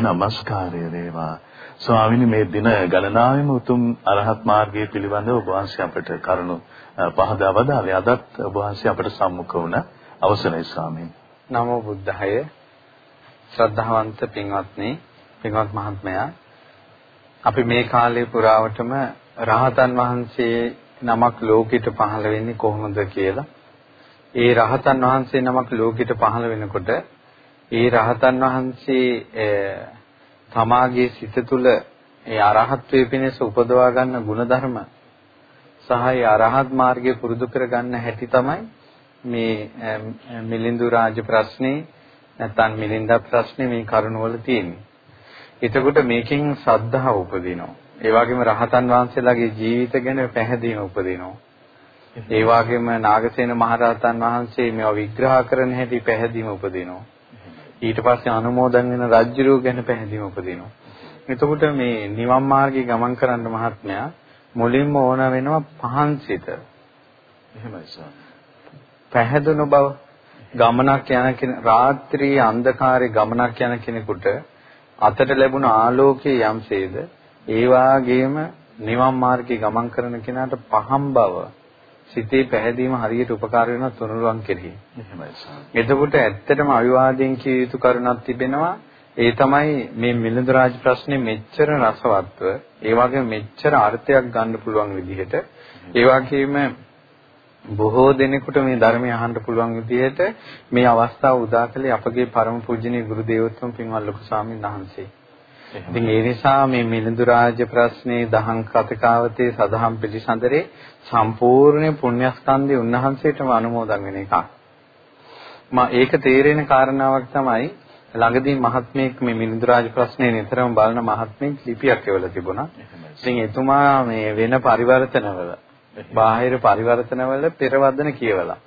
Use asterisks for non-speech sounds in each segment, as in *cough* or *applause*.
নমස්කාරය වේවා. ස්වාමිනී මේ දින ගණනාවෙම උතුම් අරහත් මාර්ගයේ පිළිබඳව ඔබ වහන්සේ අපට කරුණු පහදා වදාළේ. අදත් ඔබ වහන්සේ අපට සම්මුඛ වුණ අවසරයි ස්වාමීනි. නමෝ බුද්ධාය. ශ්‍රද්ධාවන්ත පින්වත්නි, පින්වත් මහත්මයා අපි මේ කාලේ පුරාවටම රහතන් වහන්සේ නමක් ලෝකෙට පහළ වෙන්නේ කොහොමද කියලා ඒ රහතන් වහන්සේ නමක් ලෝකෙට පහළ වෙනකොට ඒ රහතන් වහන්සේ තමාගේ සිත තුළ ඒ අරහත්ත්වයේ පිණිස උපදවා ගන්න ಗುಣධර්ම සහ ඒ අරහත් මාර්ගය පුරුදු කර ගන්න හැටි තමයි මේ මිලිඳු රාජ ප්‍රශ්නේ නැත්නම් මිලින්දා ප්‍රශ්නේ මේ කරුණවල තියෙන්නේ. එතකොට මේකෙන් සද්ධාව උපදිනවා. ඒ වගේම රහතන් වහන්සේලාගේ ජීවිත ගැන පැහැදීම උපදිනවා. ඒ වගේම නාගසේන මහරහතන් වහන්සේ මේවා විග්‍රහ කරන හැටි පැහැදීම උපදිනවා. ඊට පස්සේ අනුමෝදන් වෙන රජ්ජුරුව ගැන පැහැදිලිව උපදිනවා. එතකොට මේ නිවන් මාර්ගයේ ගමන් කරන්න මහත්මයා මුලින්ම ඕන වෙනවා පහන්සිත. එහෙමයි සර්. පැහැදුණු බව ගමනක් යන කෙන රාත්‍රී අන්ධකාරයේ ගමනක් යන කෙනෙකුට අතට ලැබුණ ආලෝකයේ යම්සේද ඒ වාගේම නිවන් මාර්ගයේ ගමන් කරන කෙනාට පහම් බව සිතේ පැහැදීම හරියට උපකාර වෙනවා තුනුරුවන් කෙරෙහි. එහෙමයි එතකොට ඇත්තටම අවිවාදයෙන් කිය යුතු කරුණක් තිබෙනවා. ඒ තමයි මේ මිලිඳු රාජ ප්‍රශ්නේ මෙච්චර රසවත්ව, ඒ වගේම මෙච්චර අර්ථයක් ගන්න පුළුවන් විදිහට, ඒ වගේම බොහෝ දෙනෙකුට මේ ධර්මය අහන්න පුළුවන් විදිහට මේ අවස්ථාව උදා කළේ අපගේ පරම පූජනීය ගුරු දේවෝත්තම පින්වත් ලොකු ස්වාමීන් වහන්සේ. ඉතින් ඒ නිසා මේ මිලිඳු රාජ ප්‍රශ්නේ දහම් කතිකාවතේ සදහම් පිළිසඳරේ සම්පූර්ණ පුණ්‍යස්කන්ධය උන්වහන්සේටම අනුමෝදන් වෙන එකක්. මා ඒක තේරෙන කාරණාවක් තමයි ළඟදී මහත්මයෙක් මේ මිලිඳු රාජ ප්‍රශ්නේ නිතරම බලන මහත්මයෙක් ලිපියක් එවලා තිබුණා. ඉතින් එතුමා මේ වෙන පරිවර්තනවල බාහිර පරිවර්තනවල පෙරවදන කියවලා.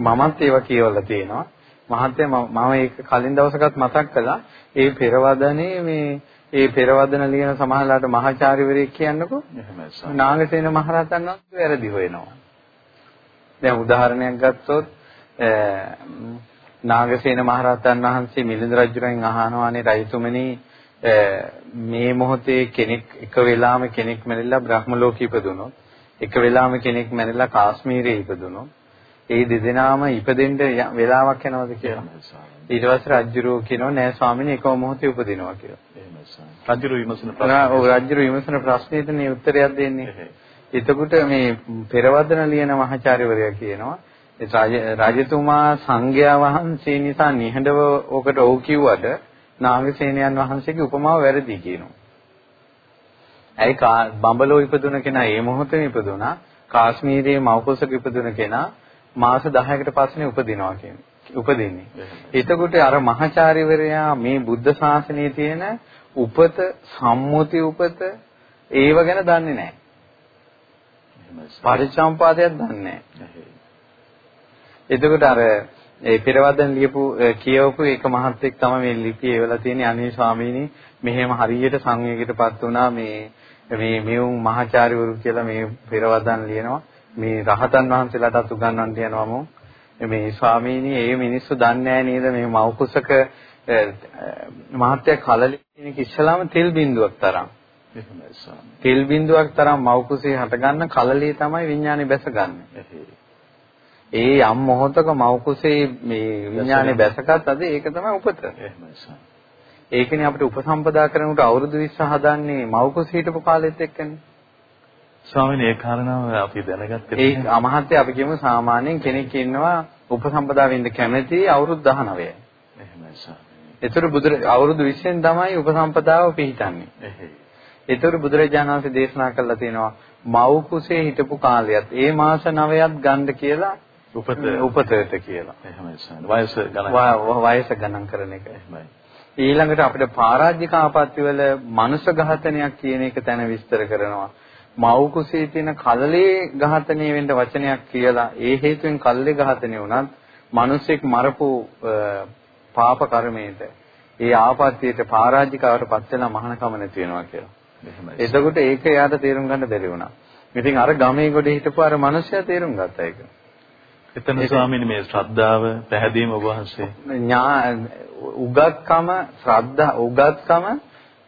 මමත් ඒවා කියවලා තියෙනවා. මහත්මයා මම ඒක කලින් දවසකත් මතක් කළා. ඒ පෙරවදනේ මේ ඒ පෙරවදන ලියන සමහරලාට මහාචාර්යවරයෙක් කියන්නකෝ නාගසේන මහරහතන් වහන්සේ වැරදි හොයනවා. දැන් උදාහරණයක් ගත්තොත් නාගසේන මහරහතන් වහන්සේ මිලිඳු රජුගෙන් අහනවානේ රජතුමනි මේ මොහොතේ කෙනෙක් එක වෙලාවම කෙනෙක් මැරිලා බ්‍රහ්ම ලෝකෙ ඉපදුනොත් එක වෙලාවම කෙනෙක් මැරිලා කාශ්මීරයේ ඉපදුනොත් ඒ දෙදෙනාම ඉපදෙන්න වෙලාවක් යනවද කියලා. ඊට පස්සේ රජුරෝ කියනවා නෑ ස්වාමීනි එකම මොහොතේ උපදිනවා කියලා. රජුරු විමසන ප්‍රශ්න. ඔව් රජුරු විමසන ප්‍රශ්නෙට නේ උත්තරයක් දෙන්නේ. එතකොට මේ පෙරවදන ලියන මහාචාර්යවරයා කියනවා රජතුමා සංඝයා වහන්සේ නිසා නිහඬව ඔකට ඔව් කිව්වට නාගසේනයන් වහන්සේගේ උපමාව වැරදි කියනවා. ඇයි බඹලෝ ඉපදුන කෙනා ඒ මොහොතේ ඉපදුනා කාශ්මීරයේ මව්කුසක ඉපදුන කෙනා මාස 10කට පස්සේ උපදිනවා කියන්නේ. උපදින්නේ. එතකොට අර මහාචාර්යවරයා මේ බුද්ධ ශාසනයේ තියෙන උපත සම්මුති උපත ඒව ගැන දන්නේ නැහැ. පරිචම්පාදයක් දන්නේ නැහැ. එතකොට අර ඒ පෙරවදන් ලියපු කියවපු එක මහත්ෙක් තමයි මේ ලිපිය එවලා තියෙන්නේ. අනේ ස්වාමීනි මෙහෙම හරියට සංවේගයකටපත් වුණා මේ මේ මෙවුන් මහාචාර්යවරු කියලා මේ පෙරවදන් ලියනවා. මේ රහතන් වහන්සේලාටත් උගන්වන්න යනවම මේ ස්වාමීනි ඒ මිනිස්සු දන්නේ නේද? මේ මව් කුසක මහත්ය කලලේ කියන ඉස්සලාම තෙල් බින්දුවක් තරම්. තෙල් බින්දුවක් තරම් මව් කුසේ හටගන්න කලලේ තමයි විඥානේ බැසගන්නේ. ඒ යම් මොහොතක මව් කුසේ මේ විඥානේ බැසගත් අද ඒක තමයි උපත. ඒකනේ අපිට උපසම්පදා කරනකොට අවුරුදු 20 හදන්නේ මව් කුසේ හිටපු කාලෙත් එක්කනේ. ස්වාමීනි ඒ කාරණාව අපි දැනගත්තේ ඒ අමහත්ය අපි කියමු සාමාන්‍යයෙන් කෙනෙක් ඉන්නවා උපසම්පදා වෙන්න කැමති අවුරුදු 19. එහෙමයි ස්වාමීනි. ඒතර බුදු අවුරුදු 20න් තමයි උපසම්පදාව පිහිටන්නේ. ඒතර බුදුරජාණන් වහන්සේ දේශනා කළා තියෙනවා මව් කුසේ හිටපු කාලයත් ඒ මාස 9ක් ගන්න කියලා උපත උපතට කියලා. එහෙමයි ස්වාමීනි. වයස ගණන් වයස ගණන් කරන එක. එහෙමයි. ඊළඟට අපිට පරාජික ආපත්‍ය වල මනුෂ්‍ය ඝාතනයක් කියන එක තැන විස්තර කරනවා. මව් කුසේ තියෙන කලලේ ඝාතනය වෙන්න වචනයක් කියලා ඒ හේතුවෙන් කල්ලේ ඝාතනය වුණත් මිනිසෙක් මරපු පාප කර්මයට ඒ ආපත්‍යයට පරාජිකාවට පත් වෙලා මහානකම නැති වෙනවා කියලා. එතකොට ඒක එයාට තේරුම් ගන්න බැරි වුණා. ඉතින් අර ගමේ ගොඩ හිටපු අර මිනිස්සයා තේරුම් ගත්තා ඒක. එතන ස්වාමීනි මේ ශ්‍රද්ධාව පැහැදීම ඔබ වහන්සේ උගත්කම ශ්‍රද්ධා උගත්කම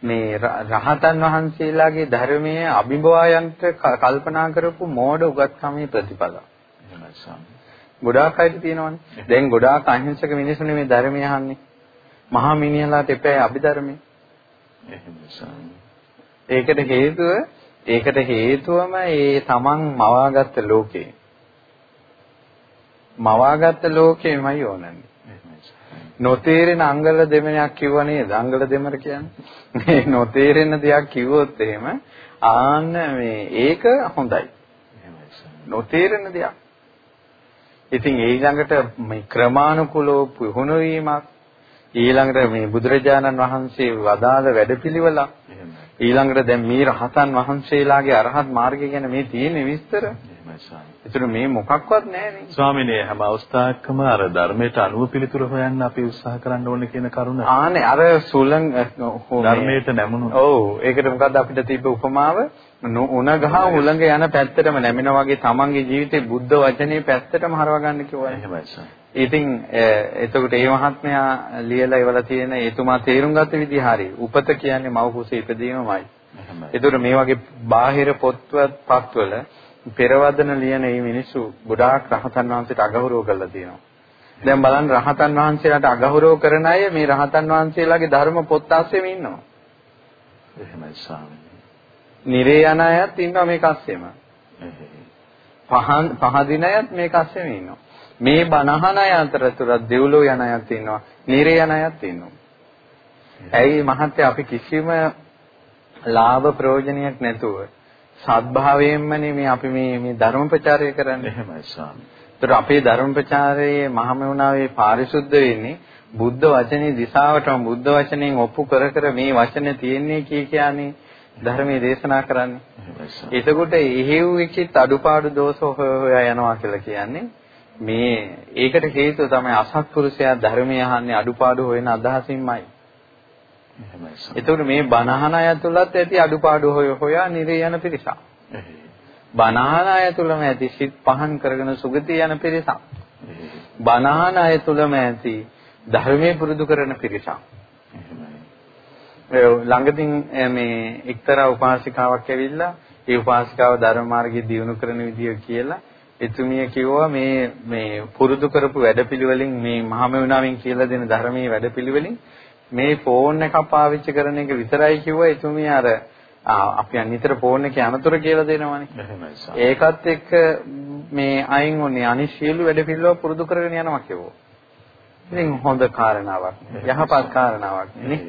මේ රහතන් වහන්සේලාගේ ධර්මයේ අභිභවායන්ට කල්පනා කරපු මෝඩ උගත්කමේ ප්‍රතිඵල. එහෙමයි ස්වාමී. ගොඩාක් අයට තියෙනවනේ. දැන් ගොඩාක් අහිංසක මිනිස්සුනේ මේ ධර්මය අහන්නේ. මහා මිනිහලාට එපෑ අභිධර්මයේ. ඒකට හේතුව ඒකට හේතුවම ඒ තමන් මවාගත්ත ලෝකේ. මවාගත්ත ලෝකෙමයි ඕනන්නේ. නොතේරෙන අංගල දෙමනක් කිව්ව නේද? අංගල දෙමර කියන්නේ. මේ නොතේරෙන දෙයක් කිව්වොත් එහෙම ආන්න මේ ඒක හොඳයි. නොතේරෙන දෙයක්. ඉතින් ඊළඟට මේ ක්‍රමානුකූලව පුහුණු වීමක් ඊළඟට මේ බුදුරජාණන් වහන්සේ වදාළ වැඩපිළිවෙලක් ඊළඟට දැන් මේ රහතන් වහන්සේලාගේ අරහත් මාර්ගය ගැන මේ තියෙන විස්තර ඒතර මේ මොකක්වත් නැහැ ස්වාමිනේ හැම අවස්ථාවකම අර ධර්මයට අනුව පිළිතුර හොයන්න අපි උත්සාහ කරන්න ඕනේ කියන කරුණ. ආනේ අර සුලං ධර්මයට නැමුණු. ඔව් ඒකට මොකද්ද අපිට තිබ්බ උපමාව? උණ ගහ උලඟ යන පැත්තටම නැමෙනා වගේ තමන්ගේ ජීවිතේ බුද්ධ වචනේ පැත්තටම හරව ගන්න කිව්වා. එහෙමයි සර්. ඉතින් එතකොට ඒ මහත්මයා ලියලා ඉවලා තියෙන එතුමා තේරුම් ගත්ත විදිහ හරි. උපත කියන්නේ මව කුසේ ඉපදීමමයි. එතකොට මේ වගේ බාහිර පොත්වත් පත්වල පෙරවදන ලියන මේ මිනිස්සු ගොඩාක් රහතන් වහන්සේට අගෞරව කරලා තියෙනවා. දැන් බලන්න රහතන් වහන්සේලාට අගෞරව කරන අය මේ රහතන් වහන්සේලාගේ ධර්ම පොත් අස්සෙම ඉන්නවා. එහෙමයි ස්වාමීනි. නිරේ යන අයත් ඉන්නවා මේක අස්සෙම. පහන් පහදින අයත් මේක අස්සෙම ඉන්නවා. මේ බණහන අය අතරතුරත් දෙව්ලෝ යන අයත් ඉන්නවා. නිරේ යන අයත් ඉන්නවා. ඇයි මහත්තයා අපි කිසිම ලාභ ප්‍රයෝජනයක් නැතුව සත්භාවයෙන්මනේ මේ අපි මේ මේ ධර්ම ප්‍රචාරය කරන්නේ. එහෙමයි ස්වාමී. ඒතර අපේ ධර්ම ප්‍රචාරයේ මහමෙවුනාවේ පාරිශුද්ධ වෙන්නේ බුද්ධ වචනේ දිශාවටම බුද්ධ වචනෙන් ඔප්පු කර කර මේ වචනේ තියෙන්නේ කී කියන්නේ ධර්මයේ දේශනා කරන්නේ. එතකොට එහෙව් එකෙත් අඩුපාඩු දෝෂ හොයා යනවා කියලා කියන්නේ මේ ඒකට හේතුව තමයි අසත්පුරුෂයා ධර්මය අහන්නේ අඩුපාඩු හොයන අදහසින්මයි. එතකොට මේ බණහන අය තුලත් ඇති අඩුපාඩු හොය හොයා නිරේ යන පිරිසක්. බණහන අය තුලම ඇති සිත් පහන් කරගෙන සුගතිය යන පිරිසක්. බණහන අය තුලම ඇති ධර්මයේ පුරුදු කරන පිරිසක්. ළඟදී මේ එක්තරා උපාසිකාවක් ඇවිල්ලා ඒ උපාසිකාව ධර්ම මාර්ගයේ දියුණු කරන විදිය කියලා එතුමිය කිව්වා මේ මේ පුරුදු කරපු වැඩපිළිවෙලින් මේ මහමෙවුනාවෙන් කියලා දෙන ධර්මයේ වැඩපිළිවෙලින් මේ ෆෝන් එකක් පාවිච්චි කරන එක විතරයි කිව්වා එතුමිය අර අපි අනිතර ෆෝන් එකේ අනතුරු කියලා දෙනවනේ. ඒකත් එක්ක මේ අයින් උනේ අනිත් සියලු වැඩ පිළිවෙල පුරුදු කරගෙන යනවා කිව්වෝ. ඉතින් හොඳ කාරණාවක්. යහපත් කාරණාවක් නේ.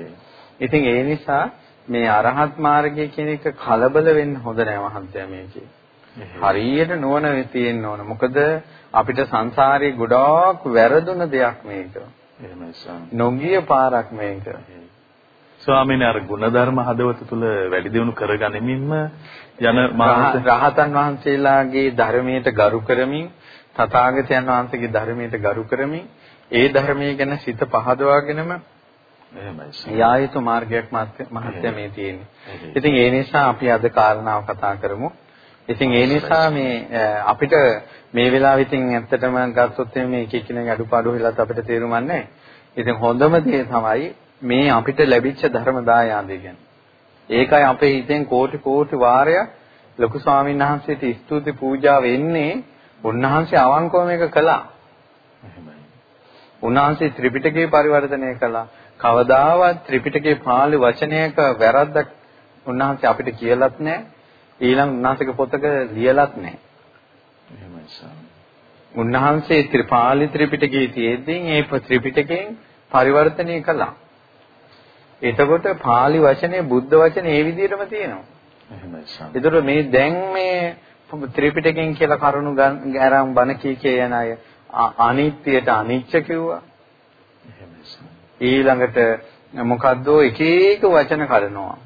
ඉතින් ඒ නිසා මේ අරහත් මාර්ගය කියන එක කලබල වෙන්න හොඳ නෑ මහන්තයා මේකේ. හරියට නුවණ තියෙන්න ඕන. මොකද අපිට සංසාරේ ගොඩාක් වැරදුන දෙයක් මේක. නොගිය පාරක් මේක. ස්වාමීන් අර ಗುಣධර්ම හදවත තුල වැඩි දියුණු කරගනිමින්ම යන රහතන් වහන්සේලාගේ ධර්මයට ගරු කරමින් තථාගතයන් වහන්සේගේ ධර්මයට ගරු කරමින් ඒ ධර්මයේ ගැන සිත පහදවාගෙනම. යායුතු මාර්ගයක් මහත්ය මේ තියෙන්නේ. ඉතින් ඒ නිසා අපි අද කාරණාව කතා කරමු. ඉතින් ඒ නිසා මේ අපිට මේ වෙලාවෙ ඉතින් ඇත්තටම ගත්තොත් මේ එක එකිනෙක අඩුපාඩු වෙලත් අපිට තේරුම්න්නේ. ඉතින් හොඳම දේ තමයි මේ අපිට ලැබිච්ච ධර්ම දායාදය ගැන. ඒකයි අපේ හිතෙන් කෝටි කෝටි වාරයක් ලොකු ස්වාමීන් වහන්සේට ස්තුති පූජා වෙන්නේ උන්වහන්සේ අවංකව මේක කළා. උන්වහන්සේ ත්‍රිපිටකේ පරිවර්තනය කළා. කවදාවත් ත්‍රිපිටකේ පාළි වචනයක වැරද්දක් උන්වහන්සේ අපිට කියලත් නැහැ. ඊළඟ උන්වහන්සේගේ පොතක ලියලත් නැහැ. එහෙමයි. උන්වහන්සේ ත්‍රිපාලි ත්‍රිපිටකයේ තියෙද්දී ඒ ත්‍රිපිටකයෙන් පරිවර්තනය කළා. එතකොට pāli වචනේ බුද්ධ වචනේ ඒ විදිහටම තියෙනවා. එහෙමයි සාම. ඒතර මේ දැන් මේ ත්‍රිපිටකයෙන් කියලා කරුණු ගාරම් බණ කී කිය යන අය අනිත්‍යයට අනිච්ච කිව්වා. එහෙමයි සාම. ඊළඟට මොකද්ද එක එක වචන කරනවා.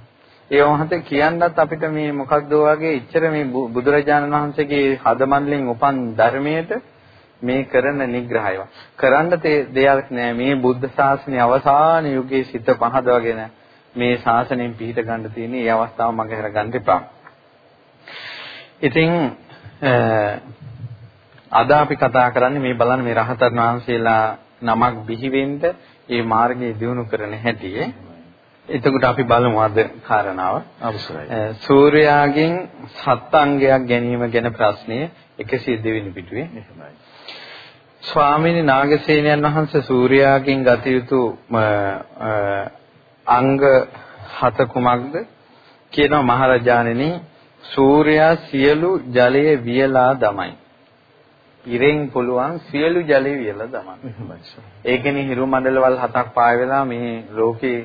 ඒ වහන්සේ කියන්නත් අපිට මේ මොකක්ද වගේ ඉච්චර මේ බුදුරජාණන් වහන්සේගේ හදමන්ලෙන් උපන් ධර්මයට මේ කරන නිග්‍රහය. කරන්න දෙයක් නෑ මේ බුද්ධ ශාසනය අවසාන යුගයේ සිත පහදවගෙන මේ ශාසනයෙන් පිහිට ගන්න තියෙන මේ අවස්ථාව මගේ හර ගන්න එපා. ඉතින් අද අපි කතා කරන්නේ මේ බලන්න මේ රහතන් වහන්සේලා නමක් බිහි වෙන්න මේ මාර්ගය දියුණු කරන හැටි. එතකොට අපි බලමු අද කාරණාව. අවසරයි. සූර්යාගෙන් සත් අංගයක් ගැනීම ගැන ප්‍රශ්නය 102 වෙනි පිටුවේ. එහෙමයි. ස්වාමීනි නාගසේනයන් වහන්සේ සූර්යාගෙන් ගත යුතු අංග හත කුමක්ද? කියනවා මහරජාණෙනි සූර්යා සියලු ජලය වියලා දමයි. ඉරෙන් පුළුවන් සියලු ජලය වියලා දමන්න. ඒ කියන්නේ හිරු මණ්ඩලවල් හතක් පාය වෙලා මේ ලෝකේ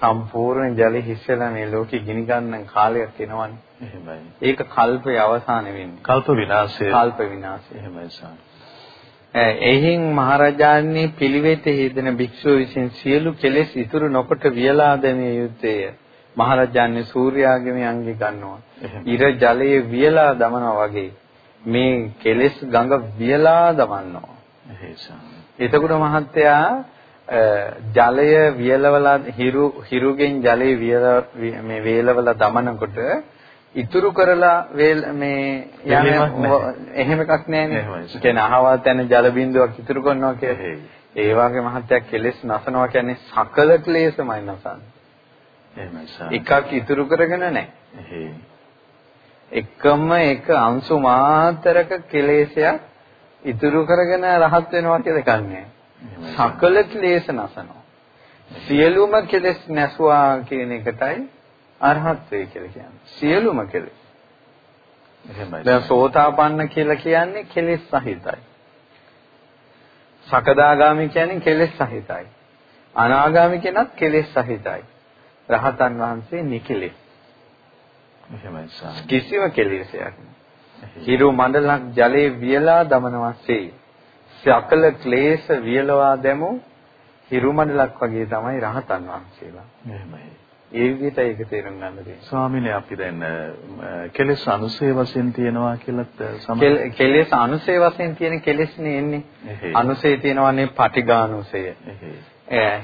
සම්පූර්ණ ජලය හිස් වෙලා මේ ලෝකෙ ගිනි ගන්න කාලයක් එනවනේ. එහෙමයි. ඒක කල්පයේ අවසාන වෙන්නේ. කල්ප විනාශය. කල්ප විනාශය. එහෙමයි සාම. එහින් මහරජාණන් පිළිවෙතේ යෙදෙන භික්ෂුව විසින් සියලු කෙලෙස් ඉතුරු නොකොට වියලා දැමිය යුත්තේය. මහරජාණන් සූර්යාගමේ අංගෙ ගන්නවා. ඉර ජලයේ වියලා දමනවා වගේ මේ කෙලෙස් ගඟ වියලා දමනවා. එතකොට මහත්තයා ජලය වියලවලා හිරු හිරුගෙන් ජලය වියල මේ වේලවලා දමනකොට ඉතුරු කරලා මේ යන්නේ එහෙම එකක් නැහැනේ. ඒ කියන්නේ අහවල් තැන ජල බිඳුවක් ඉතුරු කරනවා කියන්නේ. ඒ වගේ මහත්යක් කෙලෙස් නසනවා කියන්නේ සකල ක්ලේශමයි නසන්නේ. එහෙමයි එකක් ඉතුරු කරගෙන නැහැ. එකම එක අංශු මාතරක කෙලෙසයක් ඉතුරු කරගෙන රහත් වෙනවා කියලා කන්නේ. සකල ක්ලේශ නසනවා. සියලුම කෙලෙස් නැසුවා කියන එකටයි අරහත්වේ කියලා කියන්නේ. සියලුම කෙලෙස්. එහෙමයි. දැන් සෝතාපන්න කියලා කියන්නේ කෙලෙස් සහිතයි. සකදාගාමි කියන්නේ කෙලෙස් සහිතයි. අනාගාමි කෙනත් කෙලෙස් සහිතයි. රහතන් වහන්සේ නිකලෙස්. එහෙමයි සාම. කිසිම කෙලෙසයක් හිරු මණ්ඩලක් ජලයේ වියලා දමනවාසේ සකල ක්ලේශ වියලවා දැමු හිරු මණ්ඩලක් වගේ තමයි රහතන් වහන්සේලා. එහෙමයි. ඒ විදිහට ඒක තේරුම් ගන්න තියෙනවා. ස්වාමීනි අපි දැන් කෙලෙස් අනුසය වශයෙන් තියනවා කියලත් සම කෙලෙස් අනුසය වශයෙන් තියෙන කෙලෙස්නේ එන්නේ. අනුසය තියෙනවානේ පටිඝානුසය.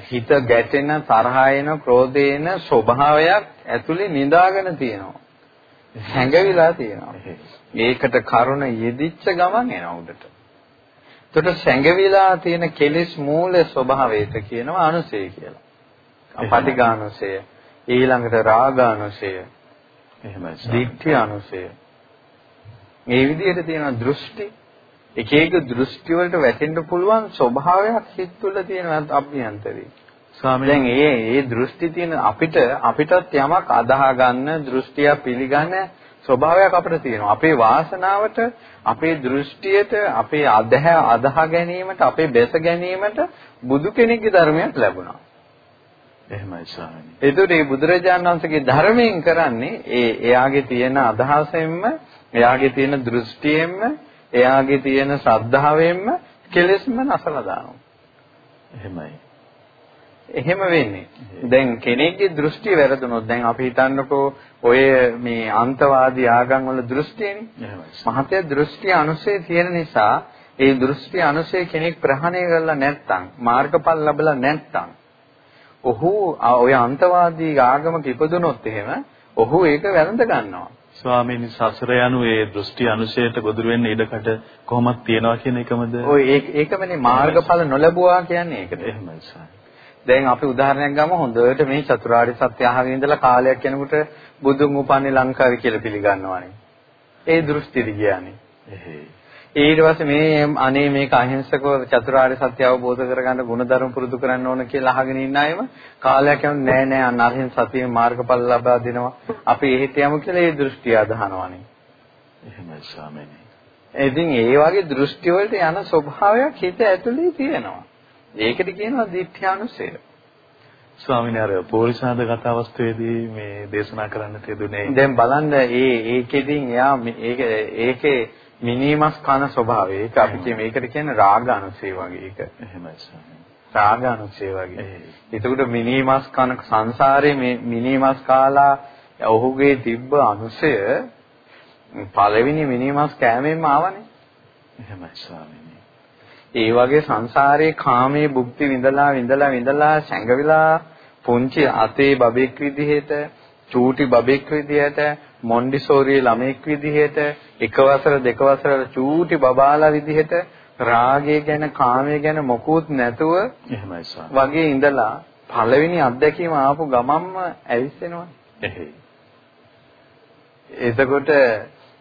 හිත ගැටෙන තරහ එන ක්‍රෝධ එන ස්වභාවයක් ඇතුලේ නිදාගෙන තියෙනවා. හැඟවිලා තියෙනවා. ඒකට කරුණ යෙදිච්ච ගමන් එනවා උඩට. එතකොට සැඟවිලා තියෙන කෙලෙස් මූල ස්වභාවයට කියනවා අනුසය කියලා. පටිඝානුසය. ඊළඟට රාගානුසය එහෙමයි දික්ඨි අනුසය මේ විදිහට තියෙන දෘෂ්ටි එක එක දෘෂ්ටි වලට වැටෙන්න පුළුවන් ස්වභාවයක් හිත තුළ තියෙන අභ්‍යන්තරේ ස්වාමීන් දැන් ඒ ඒ දෘෂ්ටි තියෙන අපිට අපිටත් යමක් අදාහ ගන්න දෘෂ්ටිය පිළිගන්න ස්වභාවයක් අපිට තියෙනවා අපේ වාසනාවට අපේ දෘෂ්ටියට අපේ අදහ අදාහ ගැනීමට අපේ බැස ගැනීමට බුදු කෙනෙක්ගේ ධර්මයක් ලැබුණා එහෙමයි ස්වාමීනි. ඒතකොට මේ බුදුරජාණන් වහන්සේගේ ධර්මයෙන් කරන්නේ ඒ එයාගේ තියෙන අදහසෙන්ම, එයාගේ තියෙන දෘෂ්ටියෙන්ම, එයාගේ තියෙන ශ්‍රද්ධාවෙන්ම කෙලෙස්ම නැසලා දානවා. එහෙමයි. එහෙම වෙන්නේ. දැන් කෙනෙක්ගේ දෘෂ්ටි වැරදුනොත් දැන් අපි හිතන්නකෝ ඔය මේ අන්තවාදී ආගම් වල දෘෂ්ටියනේ. මහත්ය දෘෂ්ටි අනුසය තියෙන නිසා ඒ දෘෂ්ටි අනුසය කෙනෙක් ප්‍රහාණය කරලා නැත්නම් මාර්ගඵල ලැබලා නැත්නම් ඔහු ඔය අන්තවාදී ආගමක ඉපදුනොත් එහෙම ඔහු ඒක වැළඳ ගන්නවා. ස්වාමීනි සසර යනු ඒ දෘෂ්ටි අනුශයට ගොදුරු වෙන්න ඉඩකට කොහොමද තියනවා කියන එකමද? ඔය ඒකමනේ මාර්ගඵල නොලැබුවා කියන්නේ ඒකද? එහෙමයි සාරා. දැන් අපි උදාහරණයක් ගමු හොඳට මේ චතුරාර්ය සත්‍ය අහගෙන ඉඳලා කාලයක් යනකොට බුදුන් උපන්නේ ලංකාවේ කියලා පිළිගන්නවානේ. ඒ දෘෂ්ටිද කියන්නේ. ඊට පස්සේ මේ අනේ මේක අහිංසකව චතුරාර්ය සත්‍ය අවබෝධ කරගන්න ගුණධර්ම පුරුදු කරන්න ඕන කියලා අහගෙන ඉන්න අයම කාලයක් යනකොට නෑ නෑ අන්න අරින් සතියේ මාර්ගඵල ලබා දෙනවා. අපි එහෙට යමු කියලා ඒ දෘෂ්ටිය අදහනවානේ. එහෙමයි ස්වාමීනි. ඉතින් ඒ වගේ දෘෂ්ටි වලට යන ස්වභාවයක් හිත ඇතුලේ තියෙනවා. ඒකට කියනවා දිට්ඨ්‍යානුසය. ස්වාමීන් වහන්සේ පෝරිසාද කතාවස්තුවේදී මේ දේශනා කරන්න තියදුනේ දැන් බලන්න ඒ ඒකෙදින් එයා ඒක ඒකේ මිනීමස් කන ස්වභාවය. ඒක අපි කිය මේකට කියන්නේ රාගානුසය වගේ ඒක. එහෙමයි රාගානුසය වගේ. එතකොට මිනීමස් කන සංසාරේ මේ මිනීමස් කාලා ඔහුගේ තිබ්බ අනුසය පළවෙනි මිනීමස් කෑමෙන්ම ආවනේ. එහෙමයි ස්වාමීනි. ඒ වගේ සංසාරේ කාමයේ භුක්ති විඳලා විඳලා විඳලා සැඟවිලා පුංචි අතේ බබෙක් විදිහට චූටි බබෙක් විදිහට මොන්ඩිසෝරි ළමෙක් විදිහට එක වසර දෙක වසර චූටි බබාලා විදිහට රාගය ගැන කාමය ගැන මොකුත් නැතුව එහෙමයි වගේ ඉඳලා පළවෙනි අත්දැකීම ආපු ගමම්ම ඇවිස්සෙනවා. එතකොට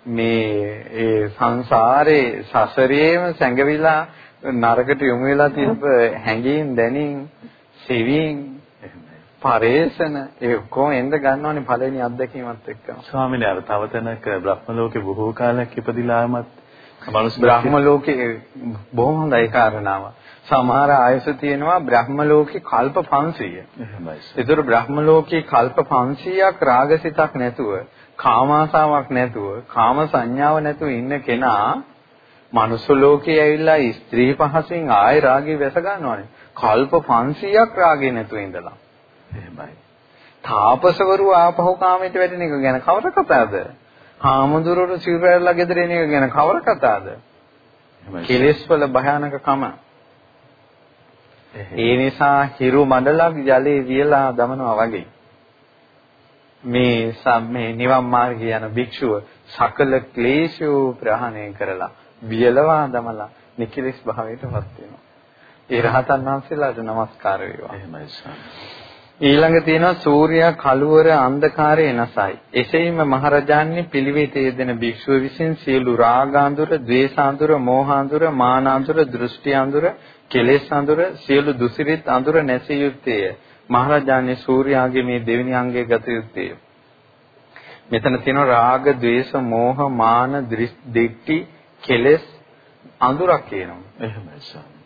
මේ ඒ සංසාරේ සසරේම සැඟවිලා නරකට යොමු වෙලා තිබ්බ හැඟීම් දැනීම් සෙවීම් පරේෂණ ඒ ඔක්කොම එන්න ගන්නවනේ පළවෙනි අත්දැකීමත් එක්කම. ස්වාමීනි අර තව තැනක බ්‍රහ්ම ලෝකේ බොහෝ කාලයක් ඉපදිලාමත් මනුස්ස බ්‍රහ්ම ලෝකේ බොහොම හොඳයි කාරණාව. සමහර ආයස තියෙනවා බ්‍රහ්ම ලෝකේ කල්ප 500. එහෙමයි. ඒතර බ්‍රහ්ම ලෝකේ කල්ප 500ක් රාගසිතක් නැතුව, කාමාසාවක් නැතුව, කාම සංඥාව නැතුව ඉන්න කෙනා මනුස්ස ලෝකේ ඇවිල්ලා ස්ත්‍රී පහසින් ආය රාගේ වැස ගන්නවානේ. කල්ප 500ක් රාගේ නැතුව ඉඳලා. එහෙමයි. තාපසවරු ආපහු කාමයට වැටෙන එක ගැන කවර කතාවද? හාමුදුරුවෝ සිවුරැල්ලා ගෙදර එන එක ගැන කවර කතාවද? කෙලෙස් වල භයානකකම. ඒ නිසා හිරු මණ්ඩලක් ජලයේ වියලා දමනවා වගේ. මේ සම්මේ නිවන් මාර්ගය යන භික්ෂුව සකල ක්ලේශෝ ප්‍රහාණය කරලා වියලවා දමලා නිකිලස් භාවයටපත් වෙනවා. ඒ රහතන් වහන්සේලාට নমස්කාර වේවා. එහෙමයි ඊළඟ තියෙනවා සූර්යා කළුවර අන්ධකාරය නැසයි. එසේම මහරජාන්නේ පිළිවෙතේ දෙන භික්ෂුව විසින් සියලු රාගාඳුර, ද්වේෂාඳුර, මෝහාඳුර, මානාඳුර, දෘෂ්ටිාඳුර, කෙලෙස් අඳුර, සියලු දුසිරිත අඳුර නැසිය යුත්තේය. මහරජාන්නේ සූර්යාගේ මේ දෙවෙනි අංගයේ ගත යුත්තේය. මෙතන තියෙනවා රාග, ද්වේෂ, මෝහ, මාන, දික්ටි, කෙලෙස් අඳුරක් කියනවා. එහෙමයි ස්වාමී.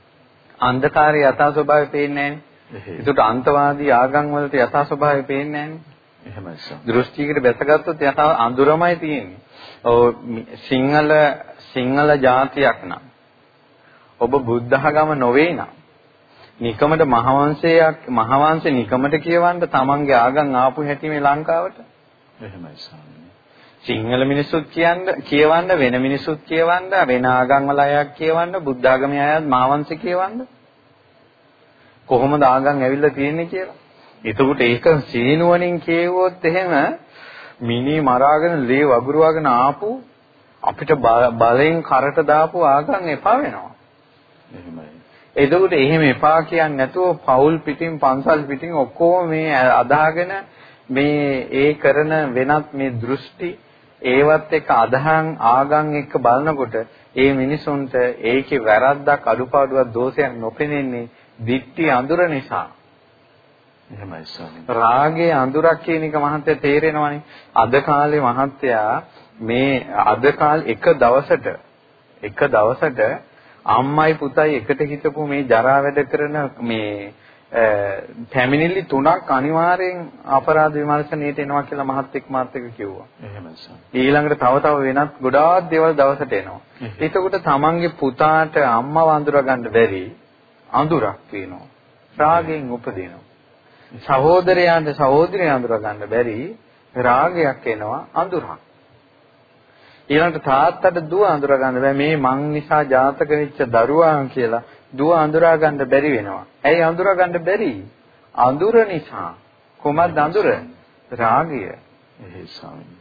අන්ධකාරය යථා ස්වභාවය පේන්නේ නැහැ. ඒකට අන්තවාදී ආගම් වලට යථා ස්වභාවය පේන්නේ නැහැ එහෙමයි සර්. දෘෂ්ටියකට බැසගත්තොත් යථා අඳුරමයි තියෙන්නේ. ඔව් සිංහල සිංහල ජාතියක් නම් ඔබ බුද්ධඝම නොවේ නම් නිකමට මහවංශයක් මහවංශේ නිකමට කියවන්න තමන්ගේ ආගම් ආපු හැටි මේ ලංකාවට එහෙමයි ස්වාමී. සිංහල මිනිස්සුත් කියන්න කියවන්න වෙන මිනිස්සුත් කියවන්න වෙන ආගම් වල අයත් කියවන්න බුද්ධ ආගමේ අයත් මහවංශ කියවන්න කොහොමද ආගම් ඇවිල්ලා තියෙන්නේ කියලා. එතකොට ඒක සීනුවණින් කියවුවොත් එහෙම මිනි මරාගෙන ලේ වගුරුවාගෙන ආපු අපිට බලෙන් කරට දාපු ආගම් එපා වෙනවා. එහෙමයි. එතකොට එහෙම එපා කියන්නේ නැතුව පෞල් පිටින් පන්සල් පිටින් ඔක්කොම මේ අදාගෙන මේ ඒ කරන වෙනත් මේ දෘෂ්ටි ඒවත් එක්ක අදහන් ආගම් එක්ක බලනකොට ඒ මිනිසුන්ට ඒකේ වැරද්දක් අඩුපාඩුවක් දෝෂයක් නොපෙනෙන්නේ දික්ටි අඳුර නිසා එහෙමයි ස්වාමී. රාගයේ අඳුරක් කියන එක මහත්ය තේරෙනවනේ. අද කාලේ මහත්යා මේ අද කාල එක දවසට එක දවසට අම්මයි පුතයි එකට හිටපු මේ ජරා වැඩ කරන මේ ෆැමිලි තුනක් අනිවාර්යෙන් අපරාධ විමර්ශනයට එනවා කියලා මහත් එක් මාත් එක කිව්වා. එහෙමයි සර්. ඊළඟට තව තව වෙනත් ගොඩාක් දේවල් දවසට එනවා. එතකොට තමන්ගේ පුතාට අම්මව අඳුර ගන්න බැරි අඳුරක් තියෙනවා. රාගයෙන් උපදිනවා. සහෝදරයන්ට සහෝදරිය අඳුර ගන්න බැරි රාගයක් එනවා අඳුරක්. ඊළඟට තාත්තට දුව අඳුර ගන්න බෑ මේ මං නිසා ජාතක වෙච්ච දරුවා කියලා දුව අඳුරා ගන්න බැරි වෙනවා. ඇයි අඳුරා ගන්න බැරි? අඳුර නිසා. කොහමද අඳුර? රාගය. එහේ ස්වාමී.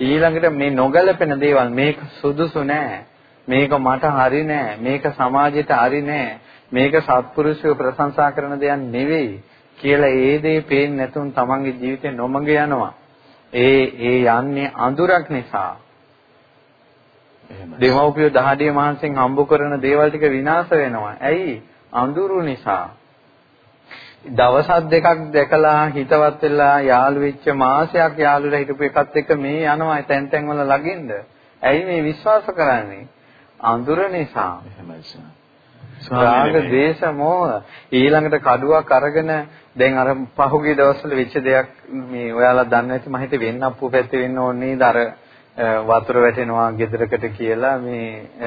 ඊළඟට මේ නොගැලපෙන දේවල් මේක සුදුසු නෑ. මේක මට හරි නෑ. මේක සමාජයට හරි නෑ. මේක සත්පුරුෂයෝ ප්‍රශංසා කරන දෙයක් නෙවෙයි කියලා ඒ දේ පේන්නේ නැතුන් තමන්ගේ ජීවිතේ නොමග යනවා. ඒ ඒ යන්නේ අඳුරක් නිසා. දෙමව්පියෝ දහඩිය මහන්සියෙන් හම්බ කරන දේවල් ටික විනාශ වෙනවා. ඇයි? අඳුරු නිසා. දවසක් දෙකක් දැකලා හිතවත් වෙලා යාළු වෙච්ච මාසයක් යාළුලා හිටපු එකත් එක්ක මේ යනවා තැන් තැන් වල ළඟින්ද. ඇයි මේ විශ්වාස කරන්නේ? අඳුර නිසා. එහෙමයි. රාග, දේශ, මෝහ ඊළඟට කඩුවක් අරගෙන දැන් අර පහුගිය දවස්වල වෙච්ච දෙයක් මේ ඔයාලා දන්නේ නැති මම හිතේ වෙන්න අප්පු පැත්තේ වෙන්න ඕනේ නේද අර වතුර වැටෙනවා ගෙදරකට කියලා මේ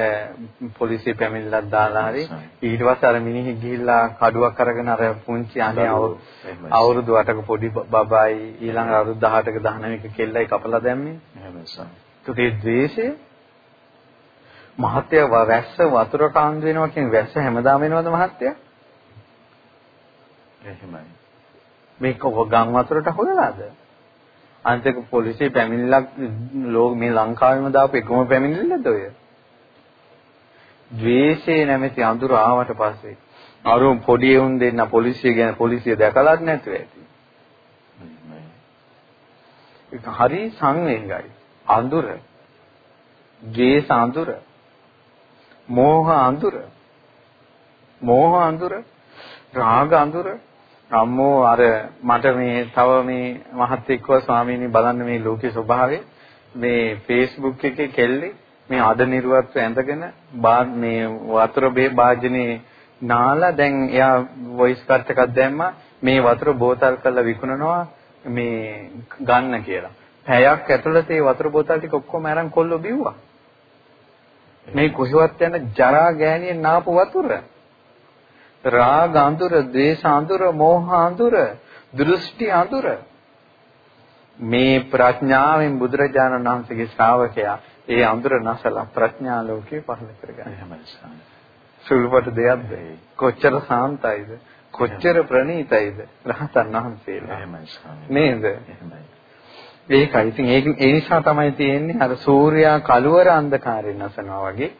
පොලිසිය පැමිණිල්ලක් දාලා හරි ඊට පස්සේ අර මිනිහෙක් ගිහිල්ලා කඩුවක් අරගෙන අර පුංචි අනේ අවුරුදු 8ක පොඩි බබායි ඊළඟ අවුරුදු 18ක 19ක කෙල්ලයි කපලා දැම්මේ එහෙමයි සර්. ඒකේ ද්වේෂය මහත්ය වැස්ස වතුර කාන්දු වෙනවා කියන වැස්ස හැමදාම වෙනවද මහත්ය? එහෙමයි. මේක ගම් වතුරට හොයලාද? අන්තික පොලිසිය පැමිණිලක් ලෝක මේ ලංකාවෙම දාපු එකම පැමිණිල්ලද ඔය? ද්වේෂය නැමැති අඳුර ආවට පස්සේ අරුම් පොඩි උන් දෙන්න පොලිසිය ගැන පොලිසිය දැකලත් නැතුව ඇති. ඒක හරි සංවේගයි. අඳුර. ද්වේෂ අඳුර. මෝහ අඳුර. මෝහ අඳුර. රාග අඳුර. අම්මෝ අර මට මේ තව මේ මහත් එක්කව ස්වාමීනි බලන්න මේ ලෝකේ ස්වභාවය මේ Facebook එකේ කෙල්ලේ මේ අද නිර්වත්ව ඇඳගෙන මේ වතුර බේ වාජනේ නාලා දැන් එයා වොයිස් කට් එකක් දැම්මා මේ වතුර බෝතල් කරලා විකුණනවා මේ ගන්න කියලා. පැයක් ඇතුළත ඒ වතුර බෝතල් ටික ඔක්කොම අරන් කොල්ලෝ බිව්වා. මේ කොහෙවත් යන ජරා ගෑණියෙන් නාපු වතුර. රාග අඳුර, ද්වේෂ අඳුර, මෝහ අඳුර, දෘෂ්ටි අඳුර. මේ ප්‍රඥාවෙන් බුදුරජාණන් වහන්සේගේ ශ්‍රාවකයා ඒ අඳුර නැසලා ප්‍රඥා ලෝකේ පහළ කරගන්න. එහෙමයි ස්වාමී. සුළුපට දෙයක්ද? කොච්චර සාන්තයිද? කොච්චර ප්‍රණීතයිද? රහතන් වහන්සේලා. එහෙමයි ස්වාමී. නේද? එහෙමයි. ඒකයි. ඉතින් ඒක ඒ නිසා තමයි තියෙන්නේ අර සූර්යා කළුවර අන්ධකාරයෙන් නැසනවා වගේ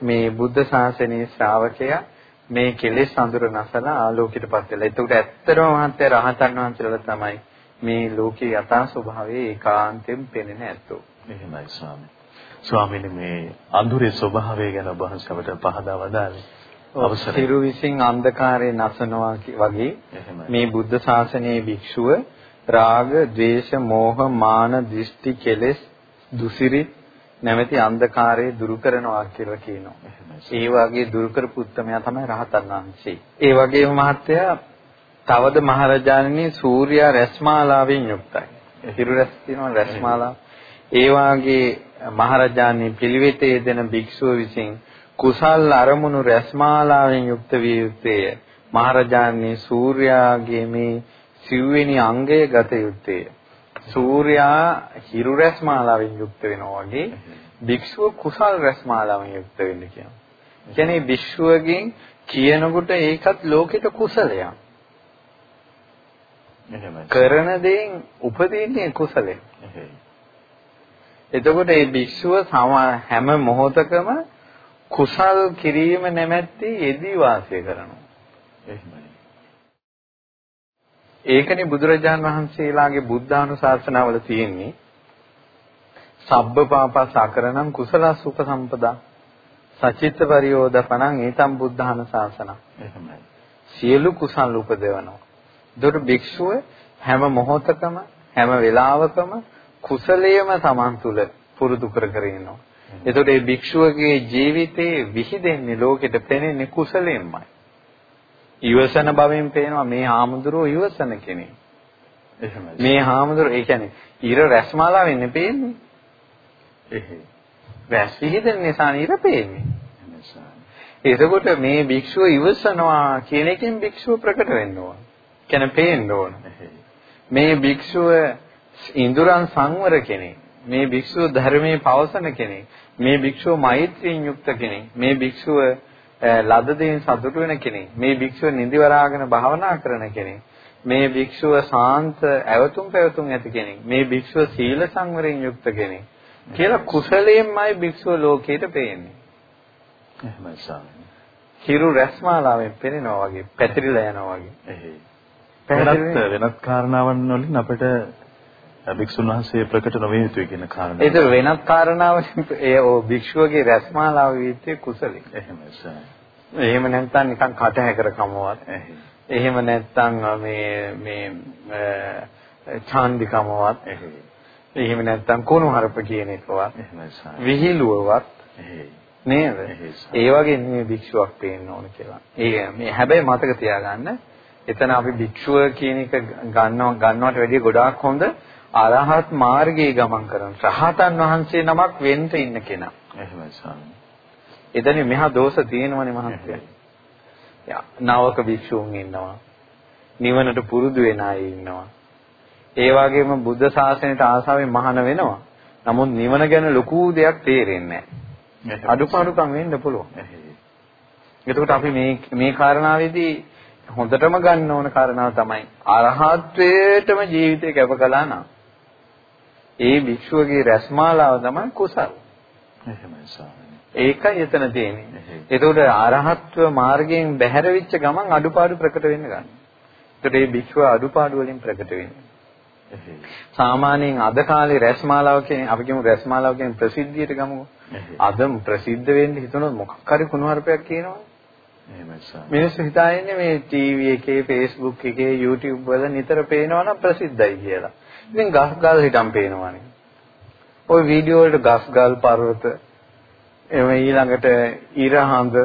මේ බුද්ධ ශාසනයේ ශ්‍රාවකයා මේ කෙලෙස් අඳුර නැසලා ආලෝකයටපත් වෙලා. ඒකට ඇත්තටම මහත්ය රහතන් වහන්සේලා තමයි මේ ලෝකේ යථා ස්වභාවය ඒකාන්තයෙන් පෙනෙන ඇත්තෝ. එහෙමයි ස්වාමී. ස්වාමීනි මේ අඳුරේ ස්වභාවය ගැන ඔබ වහන්සේ අපට පහදා වදාළේ. අවසරයි. සිරු විසින් අන්ධකාරයේ නැසනවා වගේ මේ බුද්ධ ශාසනයේ භික්ෂුව රාග, ద్వේෂ, මෝහ, මාන, දිෂ්ටි, කෙලෙස්, දුසිරිත නැමැති අන්ධකාරය දුරු කරනවා කියලා කියනවා. ඒ වගේ දුරු කරපු උත්මයා තමයි රහතන් වහන්සේ. ඒ වගේම මහත්තයා තවද මහරජාණනි සූර්යා රැස්මාලාවෙන් යුක්තයි. හිරු රැස් තියෙනවා රැස්මාලා. ඒ වාගේ මහරජාණන් පිළිවෙතේ දෙන භික්ෂුව විසින් කුසල් අරමුණු රැස්මාලාවෙන් යුක්ත විය යුත්තේය. මහරජාණන් සූර්යාගේ මේ සිව්වෙනි අංගය ගත යුත්තේය. සූර්යා හිරු රැස්මාලාවෙන් යුක්ත වෙනවා වගේ භික්ෂුව කුසල් රැස්මාලාවෙන් යුක්ත වෙන්න කියනවා. කියන්නේ භික්ෂුවගෙන් කියනකොට ඒකත් ලෝකෙට කුසලයක්. කරන දේෙන් උපදින්නේ කුසලයක්. එතකොට මේ භික්ෂුව හැම මොහොතකම කුසල් කිරීම නැමැති යෙදී වාසය කරනවා. එහෙමයි. ඒකනේ බුදුරජාන් වහන්සේලාගේ බුද්ධානුශාසනාවල තියෙන්නේ සබ්බ පාපස් අකරණං කුසල සුඛ සම්පදා සචිත්ත පරියෝදපණං ඒතම් බුද්ධාන ශාසන. එහෙමයි. සියලු කුසල් උපදවනවා. දොර භික්ෂුව හැම මොහොතකම හැම වෙලාවකම කුසලයේම Taman තුල පුරුදු කර කර ඉන්නවා. එතකොට මේ භික්ෂුවගේ ජීවිතේ විහිදෙන්නේ ලෝකෙට පෙනෙන්නේ කුසලයෙන්මයි. ඉවසන බවෙන් පේනවා මේ හාමුදුරුවෝ ඉවසන කෙනෙක්. එහෙමයි. මේ හාමුදුරුවෝ ඒ කියන්නේ ඉර රැස්මාලා වෙන්නේ පේන්නේ. එහෙයි. රැස් විහිදෙන නිසා ඉර පේන්නේ. එතකොට මේ භික්ෂුව ඉවසනවා කියන එකෙන් භික්ෂුව ප්‍රකට වෙන්න ඕන. කියන්නේ පේන්න ඕන. මේ භික්ෂුව ඉඳුරන් සංවර කෙනෙක්. මේ භික්ෂුව ධර්මයේ පවසන කෙනෙක්. මේ භික්ෂුව මෛත්‍රියෙන් යුක්ත කෙනෙක්. මේ භික්ෂුව ලද දෙයින් සතුටු වෙන කෙනෙක්. මේ භික්ෂුව නිදිවරාගෙන භාවනා කරන කෙනෙක්. මේ භික්ෂුව සාන්ත ඇවතුම් පැවතුම් ඇති කෙනෙක්. මේ භික්ෂුව සීල සංවරයෙන් යුක්ත කෙනෙක්. කියලා කුසලයෙන්මයි භික්ෂුව ලෝකයට පේන්නේ. එහෙමයි ස්වාමීනි. හිරු රැස්මාලාවෙන් පෙනෙනවා වගේ පැතිරිලා යනවා වගේ. එහෙයි. වෙනත් කාරණාවන් වලින් අපිට භික්ෂුන් වහන්සේ ප්‍රකට නොවිය යුතුයි කියන කාරණාව. ඒක වෙනත් කාරණාවක් ඒ භික්ෂුවගේ රැස්මාලාව වීත්තේ කුසලෙ. එහෙමයි සර්. එහෙම නැත්නම් නිකන් කට හැකර කමවත්. එහෙම නැත්නම් මේ මේ ඡාන්දිකමවත්. එහෙම නැත්නම් කුණු හරප කියන එකවත්. විහිළුවවත්. නේද? ඒ වගේ නෙමෙයි භික්ෂුවක් පේන්න ඕන කියලා. ඒ මේ හැබැයි මතක තියාගන්න එතන අපි භික්ෂුව කියන එක ගන්නව ගන්නවට වැඩිය ගොඩාක් හොඳ අරහත් මාර්ගයේ ගමන් කරන රහතන් වහන්සේ නමක් වෙන්න ඉන්න කෙනා. එහෙමයි ස්වාමී. එතන මෙහා දෝෂ තියෙනවනේ මහත්තයා. නවක භික්ෂූන් ඉන්නවා. නිවනට පුරුදු වෙන අය ඉන්නවා. ඒ වගේම බුද්ධ ශාසනයට ආසාවෙන් මහාන වෙනවා. නමුත් නිවන ගැන ලොකු දෙයක් තේරෙන්නේ නැහැ. අඩුපාඩුකම් වෙන්න පුළුවන්. එතකොට අපි මේ මේ කාරණාවේදී හොඳටම ගන්න ඕන කාරණාව තමයි අරහත්ත්වයටම ජීවිතේ කැප කළා නම් ඒ භික්ෂුවගේ රැස්මාලාව තමයි කුසල්. එහෙමයි ස්වාමීනි. ඒකයි එතන තියෙන්නේ. ඒතකොට අරහත්ව මාර්ගයෙන් බැහැර වෙච්ච ගමන් අඩුපාඩු ප්‍රකට වෙන්න ගන්නවා. ඒතකොට මේ භික්ෂුව අඩුපාඩු වලින් ප්‍රකට වෙන්නේ. සාමාන්‍යයෙන් අද කාලේ රැස්මාලාව කියන්නේ අපි කියමු රැස්මාලාව කියන්නේ ප්‍රසිද්ධියට ගමුකෝ. අද ප්‍රසිද්ධ වෙන්න හිතනොත් මොකක් හරි කුණුහරුපයක් කියනවා. මිනිස්සු හිතාන්නේ මේ ටීවී එකේ, Facebook එකේ, YouTube වල නිතර පේනවනම් ප්‍රසිද්ධයි කියලා. ඉතින් ගස් ගල් හිටම් පේනවනේ. ওই වීඩියෝ වලට ගස් ගල් පර්වත එම ඊළඟට ඉරහඳ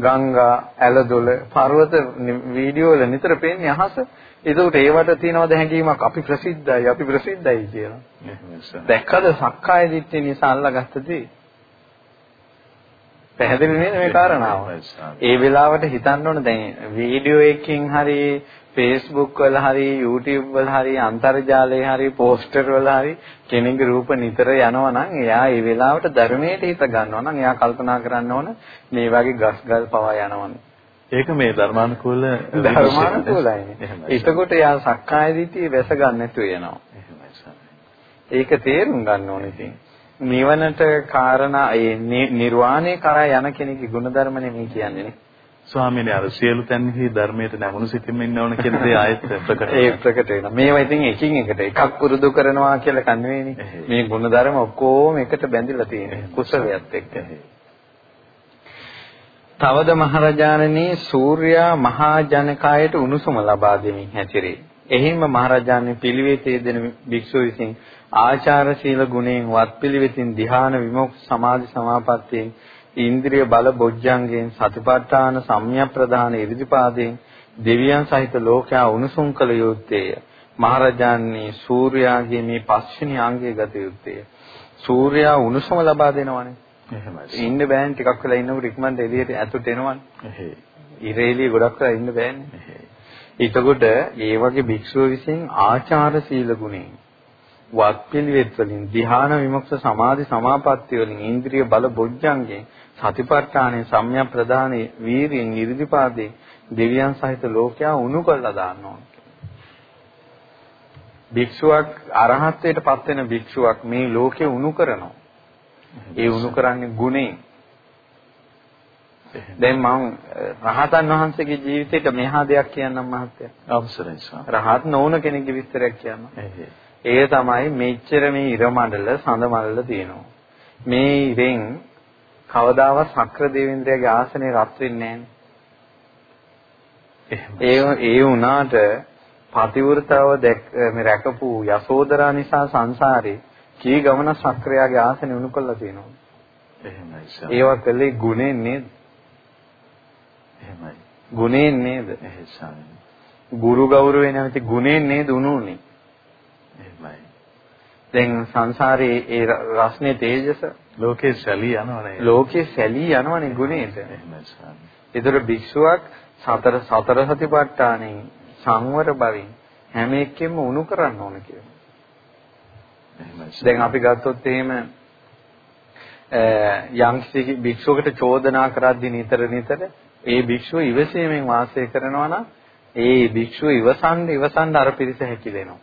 ගංගා ඇලදොල පර්වත වීඩියෝ වල නිතර පේන්නේ අහස. ඒකට ඒවට තියනවද හැඟීමක් අපි ප්‍රසිද්ධයි අපි ප්‍රසිද්ධයි කියලා. දැක්කද සක්කාය දිට්ඨිය නිසා අල්ලගත්තදී පැහැදිලි නේද මේ කාරණාව? ඒ වෙලාවට හිතන්න ඕන දැන් වීඩියෝ එකකින් හරි Facebook වල හරි YouTube වල හරි අන්තර්ජාලයේ හරි පෝස්ටර් වල හරි කෙනෙකුගේ රූප නිතර යනවා නම් එයා ඒ වෙලාවට ධර්මයට හිත ගන්නවා නම් එයා කල්පනා කරන්න ඕන මේ වගේ ගස් ගල් පවා යනවනේ. ඒක මේ ධර්මානුකූල ධර්මානුකූලයිනේ. එතකොට එයා සක්කාය දිට්ඨිය වැස ගන්න නැතුව යනවා. ඒක තේරුම් ගන්න ඕනේ ඉතින්. නිවනට කාරණා ඒ නිර්වාණය කරා යන කෙනෙකුගේ ගුණධර්ම නෙමෙයි කියන්නේ නේ. ස්වාමීනි අර සියලු තැන්හි ධර්මයට නැමුණු සිතින්ම ඉන්න ඕන කියන දේ ආයෙත් *laughs* ප්‍රකට ඒ ප්‍රකට වෙනවා. මේවා ඉතින් එකින් එකට එකක් පුරුදු කරනවා කියලා කන්නේ මේ ගුණධර්ම ඔක්කොම එකට බැඳිලා තියෙනවා. කුසලයක් එක්ක. තවද මහරජාණනි සූර්යා මහා ජනකායට උණුසුම ලබා දෙමින් හැසිරේ. එහිම මහරජාණන් පිළිවෙතේ දෙන භික්ෂුව විසින් ආචාර සීල ගුණයෙන් වත් පිළිවෙතින් ධ්‍යාන විමුක්ති සමාධි සමාපත්තියෙන් ඉන්ද්‍රිය බල බොජ්ජංගයෙන් සතිපට්ඨාන සම්‍යක් ප්‍රදාන ඉරිදිපාදයෙන් දෙවියන් සහිත ලෝකයා උණුසුම් කළ යුත්තේය. මහරජාණනි සූර්යාගේ මේ පස්වෙනි අංගයේ ගත යුත්තේය. සූර්යා උණුසුම ලබා දෙනවනේ. එහෙමයි. ඉන්න බෑන් ටිකක් වෙලා ඉන්නකොට ඉක්මනට එළියට ඇතුට එනවනේ. එහෙයි. ඉරේලිය ගොඩක් වෙලා ඉන්න බෑනේ. එහෙයි. එතකොට ඒ වගේ භික්ෂුව විසින් ආචාර සීල ගුණයෙන් වත්පිළිවෙත් වලින් ධ්‍යාන විමුක්ත සමාධි සමාපatti වලින් ඉන්ද්‍රිය බල බොජ්ජංගෙන් සතිපට්ඨානේ සම්‍යක් ප්‍රදානේ වීරියෙන් නිර්දිපාදේ දෙවියන් සහිත ලෝකයා උණු කළා දාන්න ඕන. භික්ෂුවක් අරහත්ත්වයට පත් වෙන භික්ෂුවක් මේ ලෝකේ උණු කරනවා. ඒ උණු කරන්නේ ගුණේ. දැන් මම රහතන් වහන්සේගේ ජීවිතේට මෙහා දෙයක් කියන්නම් මහත්තයා. අවසරයි ස්වාමී. රහත් නොවුන කෙනෙක්ගේ විස්තරයක් කියන්න. ඒ තමයි මෙච්චර මේ ඉර මණ්ඩල සඳ මණ්ඩල තියෙනවා. මේ ඉරෙන් කවදාවත් සක්‍ර දේවේන්ද්‍රයාගේ ආසනේ රත් වෙන්නේ නැහැ. ඒ වුණාට පතිවෘතව මේ රැකපු යසෝදරා නිසා සංසාරේ කී ගමන සක්‍රයාගේ ආසනේ උණු කළා තියෙනවා. එහෙමයි සර්. ඒවා කළේ ගුණෙන් නේද? එහෙමයි. ගුණෙන් නේද? එහෙසයි. ගුරු ගෞරවේ නැමැති ගුණෙන් නේද උණුනේ? එහෙමයි. දැන් සංසාරේ ඒ රස්නේ තේජස ලෝකේ සැලී යනවනේ. ලෝකේ සැලී යනවනේ ගුණේට. ඒතර භික්ෂුවක් සතර සතර සතිපට්ඨානෙන් සංවර බවින් හැම එකෙම උණු කරන්න ඕන කියලා. දැන් අපි ගත්තොත් එහෙම යම් කිසි භික්ෂුවකට චෝදනා කරද්දී නිතර නිතර ඒ භික්ෂුව ඉවසීමෙන් වාසය කරනවා නම් ඒ භික්ෂුව ඉවසන්න ඉවසන්න අර පිරිස හැකිලෙනවා.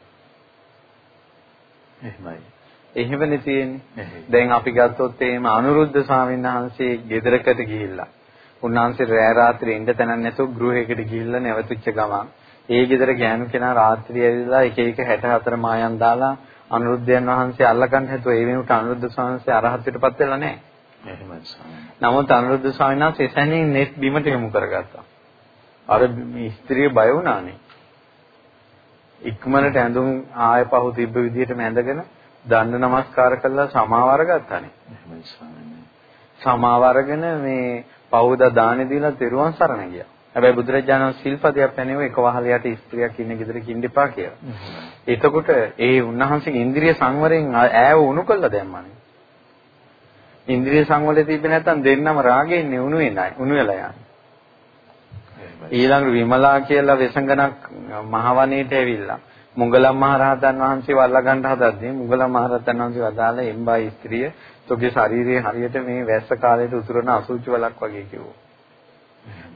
එහෙමයි. එහෙමනේ තියෙන්නේ. දැන් අපි ගත්තොත් එහෙම අනුරුද්ධ ස්වාමීන් වහන්සේ ගෙදරකට ගිහිල්ලා උන්වහන්සේ රෑ රාත්‍රියේ ඉඳ තැනක් නැතුව ගෘහයකට ගිහිල්ලා නැවතුච්ච ගමන් ඒ ගෙදර ගෑනු කෙනා රාත්‍රියේ ඇවිල්ලා එක එක 64 මායන් දාලා අනුරුද්ධයන් වහන්සේ අල්ලගන්න හැදුවා ඒ වෙනුවට අනුරුද්ධ ස්වාමීන් වහන්සේ අරහත්ත්වයටපත් වෙලා නැහැ. එහෙමයි ස්වාමීන්. නමුත් අනුරුද්ධ ස්වාමීන් වහන්සේ එසැනින් net බිමට යොමු කරගත්තා. අර ස්ත්‍රිය බය වුණානේ. ඉක්මනට ඇඳුම් ආය පහු තිබ්බ විදිහටම ඇඳගෙන දණ්ඩ නමස්කාර කළා සමාව අරගත්තානේ. එහෙමයි ස්වාමීන්. සමාව අරගෙන මේ පවුදා දානෙ දීලා තෙරුවන් සරණ ගියා. හැබැයි බුදුරජාණන් සිල්පදයක් පැනෙව එක වහලයට ස්ත්‍රියක් ඉන්න ගෙදරක ඉන්න එපා කියලා. එතකොට ඒ උන්වහන්සේගේ ඉන්ද්‍රිය සංවරයෙන් ඈව උණු කළා දැම්මනේ. ඉන්ද්‍රිය සංවරය තිබ්බේ නැත්නම් දෙන්නම රාගයෙන් නෙවුණු වෙනයි උණු වෙලා යන්නේ. ඊළඟට විමලා කියලා වෙසඟනක් මහවණේට ඇවිල්ලා මුගලන් මහරහතන් වහන්සේ වල්ලා ගන්න හදද්දී මුගලන් මහරහතන් වහන්සේ වදාලා එම්බා ස්ත්‍රිය තොගේ ශරීරයේ හරියට මේ වැස්ස කාලේට උතුරන අසුචි වලක් වගේ කිව්වා.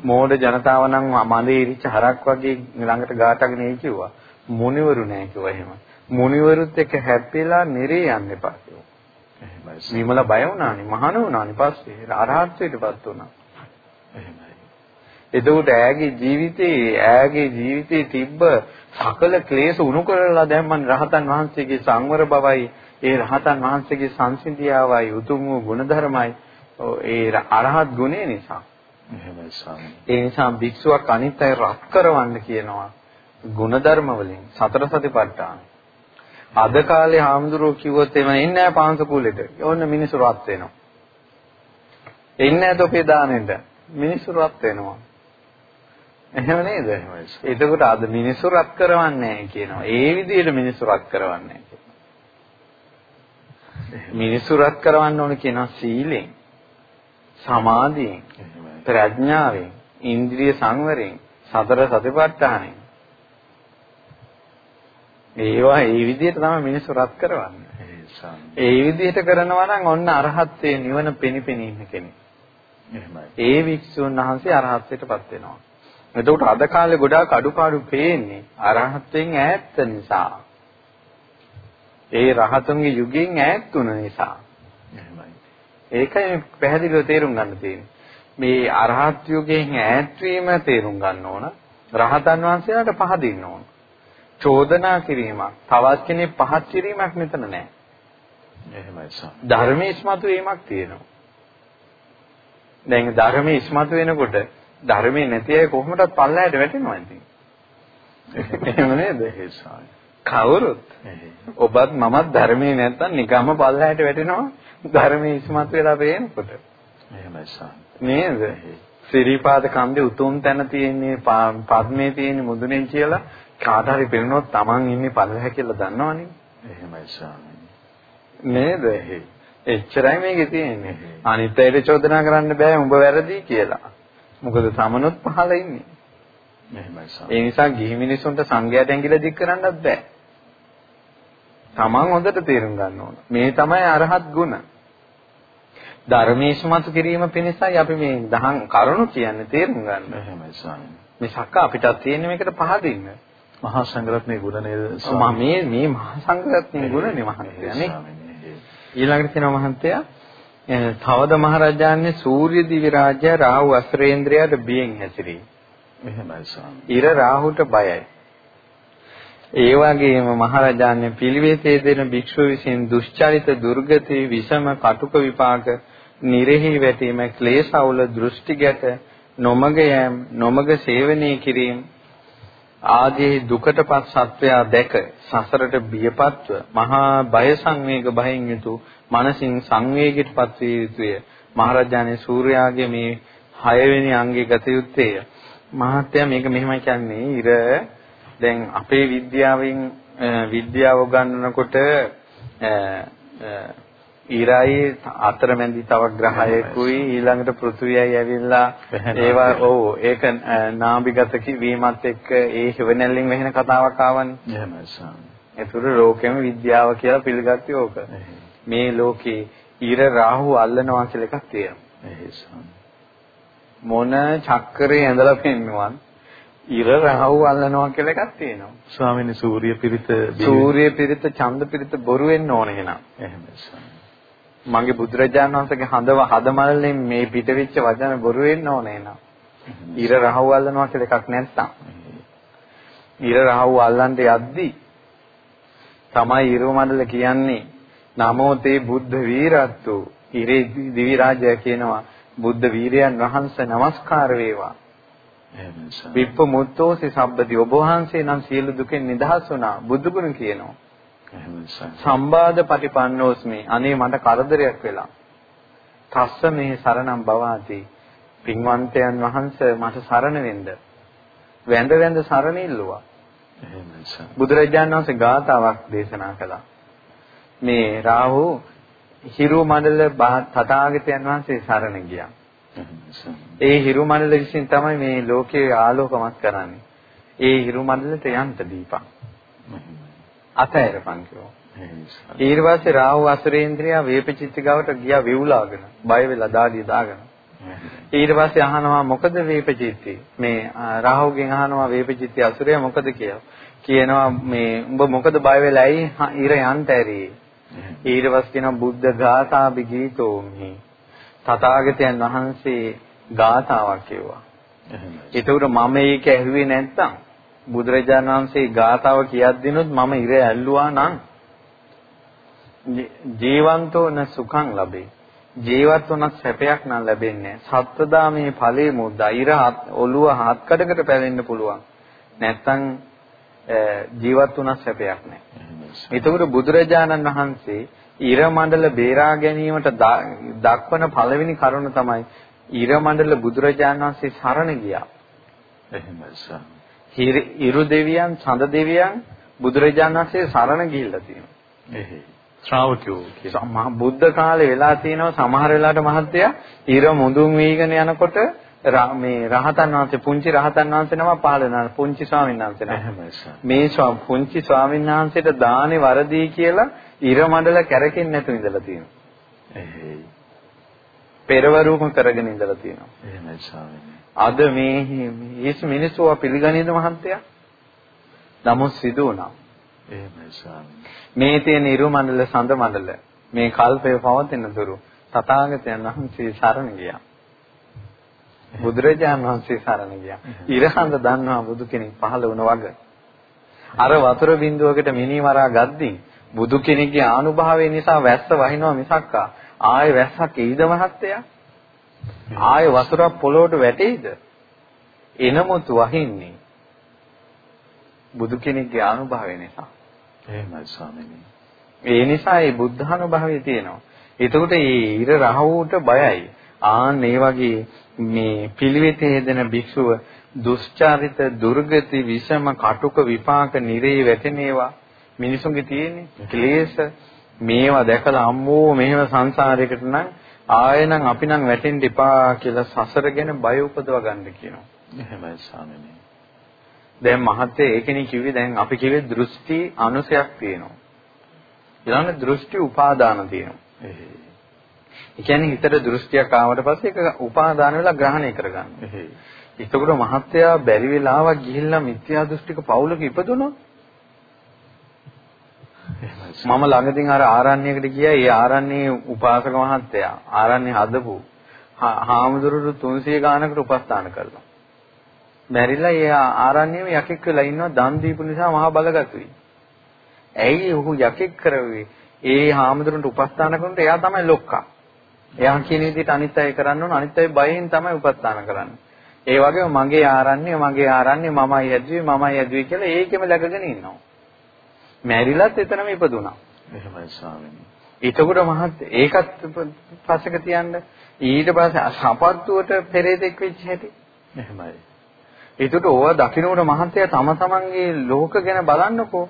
මෝඩ ජනතාව නම් මඳේ ඉරිච්ච හරක් වගේ ළඟට ගාටගෙන එයි කිව්වා. මුනිවරු නෑ කිව්වා එහෙම. මුනිවරුත් එක්ක හැප්පිලා නිරේ යන්න එපා කිව්වා. එහෙමයි. විමල බය වුණානේ මහාන වුණානේ පස්සේ අරහත්ත්වයටපත් වුණා. එහෙමයි. එතකොට ඈගේ ජීවිතේ ඈගේ ජීවිතේ තිබ්බ සකල ක්ලේශ උණු කරලා දැම්මන් රහතන් වහන්සේගේ සංවර බවයි ඒ රහතන් වහන්සේගේ සංසිඳියාවයි උතුම් වූ ගුණධර්මයි ඒ අරහත් ගුණය නිසා එහෙමයි ස්වාමී. ඒ නිසා භික්ෂුවක් අනිත් අය රත් කරවන්න කියනවා ගුණධර්ම වලින් සතර සතිපට්ඨාන. අද කාලේ හාමුදුරුවෝ කිව්වොත් එම එන්නේ නැහැ පාංශකූලෙට. ඕන්න මිනිස්සු රත් වෙනවා. එන්නේ නැහැ තොපේ දානෙට. මිනිස්සු රත් වෙනවා. එහෙම නේද? එතකොට අද මිනිස්සු රත් කරවන්නේ කියනවා. ඒ විදිහට මිනිස්සු රත් කරවන්නේ මිනිස්සු රත් කරවන්න ඕන කියනවා සීලෙන්, සමාධියෙන්, ප්‍රඥාවෙන්, ඉන්ද්‍රිය සංවරයෙන්, සතර සතිපට්ඨානෙන්. ඒවා ඒ විදිහට තමයි මිනිස්සු රත් කරවන්නේ. ඒ විදිහට කරනවා නම් ඔන්න අරහත්ත්වයේ නිවන පෙනිපෙනී ඉන්න කෙනෙක්. ඒ වික්ෂුන් වහන්සේ අරහත්ත්වයටපත් වෙනවා. එතකොට අද කාලේ ගොඩාක් අඩුපාඩු පේන්නේ අරහත්යෙන් ඈත් නිසා. ඒ රහතුන්ගේ යුගයෙන් ඈත් වුණ නිසා. ඒකයි පැහැදිලිව තේරුම් ගන්න තියෙන්නේ. මේ අරහත් යුගයෙන් ඈත් වීම තේරුම් ගන්න ඕන. රහතන් වහන්සේලාට පහදින්න ඕන. චෝදනා කිරීමක්, තවත් කෙනෙක් පහත් කිරීමක් මෙතන නැහැ. එහෙමයි සම්. ධර්මයේ ඉස්මතු වීමක් තියෙනවා. දැන් ධර්මයේ ඉස්මතු වෙනකොට ධර්මයේ නැති අය කොහොමදත් පල්ලයට වැටෙනවා ඉතින්. එහෙම නේද? කවුරුත් ඔබත් මමත් ධර්මයේ නැත්තම් නිකම්ම පල්ලයට වැටෙනවා ධර්මයේ ඉස්මතු වෙලා පේනකොට. එහෙමයි සම්. නේද? සිරිපාද කන්දේ උතුම් තැන තියෙන්නේ පද්මේ තියෙන මුදුනේ කියලා කාට හරි පෙනුනොත් Taman ඉන්නේ පල්ලෙහ කියලා දන්නවනේ. එහෙමයි ස්වාමී. නේද? එච්චරයි මේකේ තියෙන්නේ. අනිත් අයට චෝදනා කරන්න බෑ උඹ වැරදි කියලා. මොකද සමනොත් පහළ ඉන්නේ. එහෙමයි සාම. ඒ නිසා ගිහි මිනිසුන්ට සංඝයාට ඇඟිල්ල දික් කරන්නත් බෑ. Taman හොඳට තේරුම් ගන්න ඕන. මේ තමයි අරහත් ගුණ. ධර්මීස්මතු කිරීම පිණිසයි අපි මේ දහම් කරුණු කියන්නේ තේරුම් ගන්න. එහෙමයි ස්වාමී. මේ සක්ක අපිටත් තියෙන මේකට පහදින්න. මහා සංඝරත්නයේ ගුණ නේද මම මේ මේ මහා සංඝරත්නයේ ගුණනේ මහන්තයා නේ. ඊළඟට තියෙනවා මහන්තයා තවද මහරජාන්නේ සූර්ය දිවි රාජ්‍ය රාහු අස්රේන්ද්‍රයාට බියෙන් හැසිරී. එහෙමයි ස්වාමී. ඉර රාහුට බයයි. ඒ වගේම මහරජාන්නේ පිළිවෙතේ දෙන භික්ෂුව විසින් දුෂ්චරිත දුර්ගති විෂම කටුක විපාක නිරෙහි වැටීම ක්ලේශවල දෘෂ්ටි ගැට නොමග යෑම නොමග සේවනය කිරීම ආදී දුකටපත් සත්වයා දැක සසරට බියපත්ව මහා බය සංවේග භයෙන් යුතු මනසින් සංවේගයටපත් විය යුතුය. මහරජාණන් සූර්යාගේ මේ හයවෙනි අංගයේ ගත යුත්තේය. මහත්ය මේක මෙහෙමයි කියන්නේ ඉර දැන් අපේ විද්‍යාවෙන් විද්‍යාව උගන්වනකොට ඊරායි අතරමැදි තව ග්‍රහයකුයි ඊළඟට පෘථුවියයි ඇවිල්ලා ඒවා ඔව් ඒක නාභිගත වීමත් එක්ක ඒ හිවණැල්ලෙන් වෙන කතාවක් ආවනේ. එහෙමයි සාම. ඒතර ලෝකෙම විද්‍යාව කියලා පිළිගත්තේ ඕක. මේ ලෝකේ ඊර රාහු අල්ලනවා කියලා එකක් තියෙනවා. මොන චක්‍රේ ඇඳලා පෙන්නුවන් ඉර රාහු අල්ලනවා කියලා එකක් තියෙනවා. ස්වාමීනි සූර්ය පිරිත සූර්ය පිරිත ඡන්ද පිරිත බොරු වෙන්න ඕන එහෙනම්. එහෙමයි ස්වාමී. මගේ බුදුරජාණන් වහන්සේගේ හඳව හදමල්ලෙන් මේ පිටවිච්ච වචන බොරු වෙන්න ඕනේ නේද? ඉර රහව අල්ලනවා කියලා එකක් නැත්තම්. ඉර රහව අල්ලන්න යද්දි තමයි ඉර මණ්ඩල කියන්නේ නමෝ තේ බුද්ධ වීරත්තු ඉරේ දිවි රාජය කියනවා බුද්ධ වීරයන් වහන්සේ নমස්කාර වේවා. විප්ප මුත්තෝසි සබ්බති ඔබ වහන්සේ නම් සියලු දුකෙන් නිදහස් වුණා බුදුගුණ කියනවා. සම්බාධ පටිපන්නෝස්මි. අනේ මට කරදරයක් වෙලා. තස්ස මේ සරණම් බවාති. පින්වන්තයන් වහන්සේ මට සරණ වෙන්න. වැඳ වැඳ සරණ ඉල්ලුවා. බුදුරජාණන් වහන්සේ ගාතාවක් දේශනා කළා. මේ රාහු හිරු මණ්ඩල තථාගතයන් වහන්සේ සරණ ගියා. ඒ හිරු මණ්ඩල විසින් තමයි මේ ලෝකේ ආලෝකමත් කරන්නේ. ඒ හිරු මණ්ඩලට යන්න දීපන් අතහැරපන් කිව්වා. ඊට පස්සේ රාහු අසුරේන්ද්‍රයා වේපචිත්ති ගාවට ගියා වෙවුලාගෙන බය වෙලා දාඩිය දාගෙන. ඊට පස්සේ අහනවා මොකද වේපචිත්ති මේ රාහුගෙන් අහනවා වේපචිත්ති අසුරයා මොකද කියලා. කියනවා මේ උඹ මොකද බය වෙලා ඇයි ඉර යන්ට ඇරි ඊට පස්සේ කියනවා බුද්ධ ගාථා බිගීතෝමි තථාගතයන් වහන්සේ ගාථාවක් කියුවා ඒතකොට මම ඒක ඇහුවේ නැත්තම් බුදුරජාණන් වහන්සේ ගාථාව කියද්දිනොත් මම ඉර ඇල්ලුවා නම් ජීවන්තෝ න සුඛං ලැබේ. ජීවත් වුණත් සැපයක් නම් ලැබෙන්නේ සත්ත්වදාමේ ඵලයේ මුද්දයිර ඔළුව හත් කඩකට පැලෙන්න පුළුවන්. නැත්තම් ජීවත් වුණත් සැපයක් නැහැ. එතකොට බුදුරජාණන් වහන්සේ ඉර මණ්ඩල බේරා ගැනීමට දක්වන පළවෙනි කරුණ තමයි ඉර මණ්ඩල බුදුරජාණන් වහන්සේ සරණ ගියා. එහෙමයි ඉරු දෙවියන් සඳ දෙවියන් බුදුරජාණන් වහන්සේ සරණ ගිහිල්ලා තියෙනවා. එහෙයි ශ්‍රාවකයෝ කියන බුද්ධ කාලේ වෙලා තියෙනවා සමහර වෙලාවට මහත්තයා ඉර මුදුන් වීගෙන යනකොට මේ රහතන් වහන්සේ පුංචි රහතන් වහන්සේ නම වෙනවා. පුංචි ස්වාමීන් වහන්සේ නම මේ පුංචි ස්වාමීන් වහන්සේට දානේ වරදී කියලා ඉර මණ්ඩල කැරකෙන්නේ නැතුව ඉඳලා තියෙනවා පෙරවරුම කරගෙන ඉඳලා තියෙනවා. එහෙමයි ස්වාමීනි. අද මේ මේ මිනිස්සු පිළිගනේද මහත්තයා නමුත් සිදු වුණා. එහෙමයි ස්වාමීනි. මේ තියෙන ඉරු මණ්ඩල සඳ මණ්ඩල මේ කල්පය පවතින දුරු තථාගතයන් වහන්සේ සරණ ගියා. බුදුරජාණන් වහන්සේ සරණ ගියා. ඉරහඳ දන්නවා බුදු කෙනෙක් පහළ වුණ වග. අර වතුර බින්දුවකට මිනිමරා ගද්දී බුදු කෙනෙක්ගේ ආනුභාවය නිසා වැස්ස වහිනවා මිසක් ආයේ වැස්සක් එයිද මහත්තයා? ආයේ වතුරක් පොළොවට වැටෙයිද? එනමුත් වහින්නේ බුදු කෙනෙක්ගේ ආනුභාවය නිසා. එහෙමයි ස්වාමීනි. ඒ නිසා මේ බුද්ධානුභාවය තියෙනවා. එතකොට මේ ඉර රහවුට බයයි. ආන් ඒ වගේ මේ පිළිවෙතේ හෙදෙන භික්ෂුව දුෂ්චරිත දුර්ගති විෂම කටුක විපාක නිරේ වැටෙනේවා මිනිසුන්ගේ තියෙන්නේ ක්ලේශ මේවා දැකලා අම්මෝ මෙහෙම සංසාරයකට නම් ආයෙනම් අපි නම් වැටෙන්න එපා කියලා සසර ගැන බය උපදව ගන්න කියනවා. එහෙමයි ස්වාමීනි. දැන් මහත්තයා ඒකනේ කිව්වේ දැන් අපි කිව්වේ දෘෂ්ටි අනුසයක් තියෙනවා. ඊළඟ දෘෂ්ටි උපාදාන තියෙනවා. ඒ කියන්නේ හිතට දෘෂ්ටියක් ආවට පස්සේ ඒක උපාදාන වෙලා ග්‍රහණය කරගන්න. එතකොට මහත්තයා බැරි වෙලාවක් ගිහිල්ලා මිත්‍යා දෘෂ්ටික පවුලක ඉපදුනොත් මම ළඟදීන් අර ආරණ්‍යයකට ගියා. ඒ ආරණ්‍යයේ උපාසක මහත්තයා ආරණ්‍ය හදපු හාමුදුරුවෝ 300 ගානකට උපස්ථාන කළා. මැරිලා ඒ ආරණ්‍යෙම යකෙක් වෙලා ඉන්නවා දන් දීපු නිසා මහා බලගතුයි. ඇයි ඔහු යකෙක් කරවේ? ඒ හාමුදුරන්ට උපස්ථාන කරනකොට එයා තමයි ලොක්කා. එයා කියන විදිහට අනිත් අය කරන්න ඕන අනිත් අය බයෙන් තමයි උපස්ථාන කරන්නේ. ඒ වගේම මගේ ආරණ්‍ය මගේ ආරණ්‍ය මමයි හැදුවේ මමයි හැදුවේ කියලා ඒකෙම läගගෙන ඉන්නවා. මැරිලත් එතනම ඉපදුනා. එහෙමයි ස්වාමීනි. එතකොට මහත් ඒකත් පස්සක තියන්න ඊට පස්සේ සපත්තුවට පෙරේතෙක් වෙච්ච හැටි. එහෙමයි. ඒකට ඕවා දකින්නකොට මහන්තයා තම තමන්ගේ ලෝක ගැන බලන්නකෝ.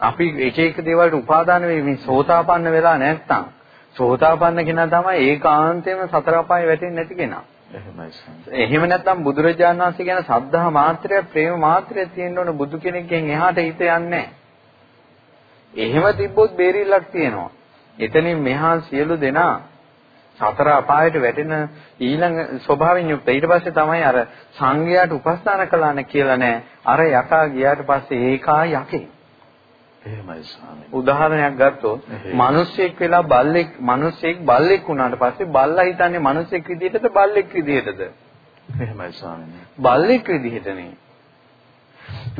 අපි එක එක දේවල්ට උපාදාන වෙයි මේ සෝතාපන්න වෙලා නැත්තම් සෝතාපන්න කෙනා තමයි ඒකාන්තයෙන්ම සතර අපාය වැටෙන්නේ නැති කෙනා. එහෙමයි. එහෙම නැත්නම් බුදුරජාණන් වහන්සේ කියන සද්ධා මාත්‍රය ප්‍රේම මාත්‍රය තියෙන්න ඕන බුදු කෙනෙක්ගෙන් එහාට හිත යන්නේ එහෙම තිබ්බොත් බේරිල්ලක් තියෙනවා. එතනින් මෙහා සියලු දෙනා සතර අපායට වැටෙන ඊළඟ ස්වභාවයෙන් යුක්ත. ඊට පස්සේ තමයි අර සංඝයාට උපස්ථාන කළාන කියලා නෑ. අර යකා ගියාට පස්සේ ඒකා යකේ. එහෙමයි ස්වාමී. උදාහරණයක් ගත්තොත් මිනිස්සෙක් වෙලා බල්ලෙක් මිනිස්සෙක් බල්ලෙක් වුණාට පස්සේ බල්ලා හිතන්නේ මිනිස්සෙක් විදිහටද බල්ලෙක් විදිහටද? එහෙමයි ස්වාමී. බල්ලෙක් විදිහටනේ.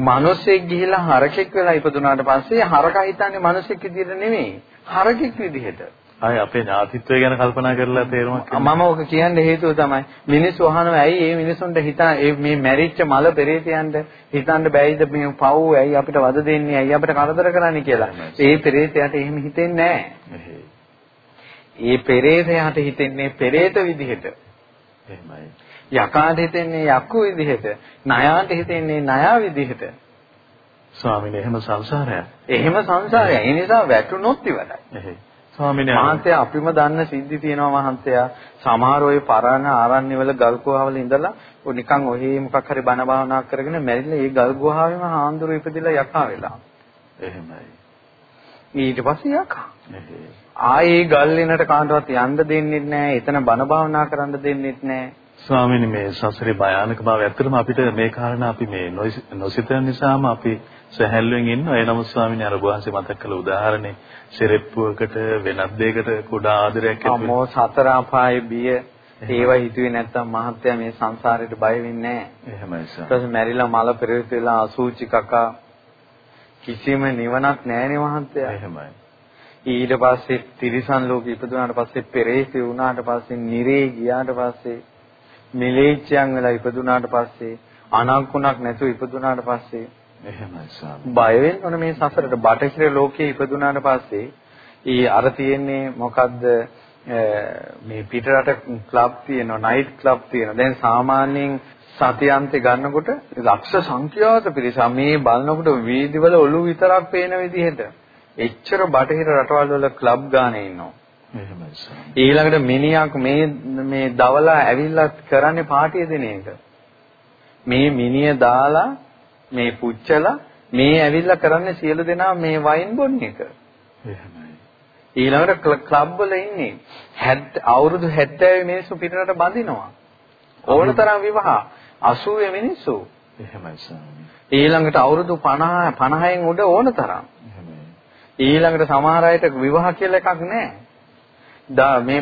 මිනිස්සෙක් ගිහිලා හරකෙක් වෙලා ඉපදුනාට පස්සේ හරකා හිතන්නේ මිනිස්සෙක් විදිහට නෙමෙයි. හරකෙක් විදිහට. අය අපේ ඥාතිත්වය ගැන කල්පනා කරලා තේරුමක් මම ඔක කියන්න හේතුව තමයි මිනිස්සු අහනවා ඇයි මේ මිනිසුන්ට හිතා මේ මැරිච්ච මල පෙරේතයන්ට හිතන්න බැයිද මේ පව් ඇයි අපිට වද දෙන්නේ ඇයි අපිට කරදර කරන්නේ කියලා. ඒ පෙරේතයාට එහෙම හිතෙන්නේ නැහැ. ඒ පෙරේතයාට හිතෙන්නේ පෙරේත විදිහට. එහෙමයි. යකාට හිතෙන්නේ යක්කු විදිහට. ණයාට හිතෙන්නේ ණයා විදිහට. ස්වාමීනි එහෙම සංසාරයක්. එහෙම සංසාරය. ඒ නිසා වැටුනොත් ඉවරයි. ස්වාමීනි මහන්තයා අපිම දන්න සිද්ධි තියෙනවා මහන්තයා සමහර ওই පරණ ආරණ්‍යවල ගල් ගුහාවල ඉඳලා ඔය නිකන් ඔහි මොකක් හරි බණ භාවනා කරගෙන මැරිලා ඒ ගල් ගුහාවෙම හාන්දුරු ඉපදිලා යකා වෙලා එහෙමයි ඊට පස්සේ යකා ආයේ ගල් වෙනට කාටවත් යන්න දෙන්නේ නැහැ එතන බණ භාවනා කරන්න දෙන්නේ නැහැ ස්වාමීනි මේ සසරේ භයානක බව ඇත්තටම අපිට මේ කාරණා අපි මේ නොසිතන නිසාම අපි සැහැල්ලුවෙන් ඉන්නවා. ඒ නමුත් ස්වාමීන් අර වහන්සේ මතක් කළ උදාහරණේ සිරෙප්පුවකට වෙනත් දෙයකට කුඩා ආදරයක් ඇති අම්මෝ සතර අපායේ බිය ඒව හිතුවේ නැත්තම් මහත්තයා මේ සංසාරයට බය වෙන්නේ නැහැ. එහෙමයි සර්. ඊට පස්සේ මැරිලා මල පෙරේත වෙලා අසූචි කකා කිසිම නිවනක් නැහැනේ මහත්තයා. එහෙමයි. ඊට පස්සේ තිරිසන් ලෝකෙ ඉපදුනාට පස්සේ පෙරේතේ වුණාට පස්සේ නිරේ ගියාට පස්සේ මිලේච්ඡයන් වෙලා ඉපදුනාට පස්සේ අනක්ුණක් නැතුව ඉපදුනාට පස්සේ එහෙමයි ස්වාමී. බය වෙන්න ඕනේ මේ සසරට බටහිර ලෝකයේ ඉපදුනාට පස්සේ ඊ අර තියෙන්නේ මොකද්ද මේ පිටරට ක්ලබ් තියෙනවා නයිට් ක්ලබ් තියෙනවා. දැන් සාමාන්‍යයෙන් සතියන්තේ ගන්නකොට ලක්ෂ සංඛ්‍යාත පිරිස මේ බලනකොට වීදිවල ඔළුව විතරක් පේන විදිහට එච්චර බටහිර රටවල් වල ක්ලබ් ගානේ ඉන්නවා. එහෙමයි ඊළඟට මිනිහක් මේ මේ දවලා ඇවිල්ලා කරන්නේ පාටිය දෙන එක. මේ මිනිය දාලා මේ පුච්චලා මේ ඇවිල්ලා කරන්නේ සියලු දෙනා මේ වයින් බොන්න එක. එහෙමයි. ඊළඟට ක්ලබ් වල ඉන්නේ 70 අවුරුදු 70 මිනිස්සු පිටරට බඳිනවා. ඕනතරම් විවාහ 80 මිනිස්සු. එහෙමයි ස්වාමී. ඊළඟට අවුරුදු 50 50න් උඩ ඕනතරම්. එහෙමයි. ඊළඟට සමහර අයට විවාහ කියලා එකක් නැහැ. දා මේ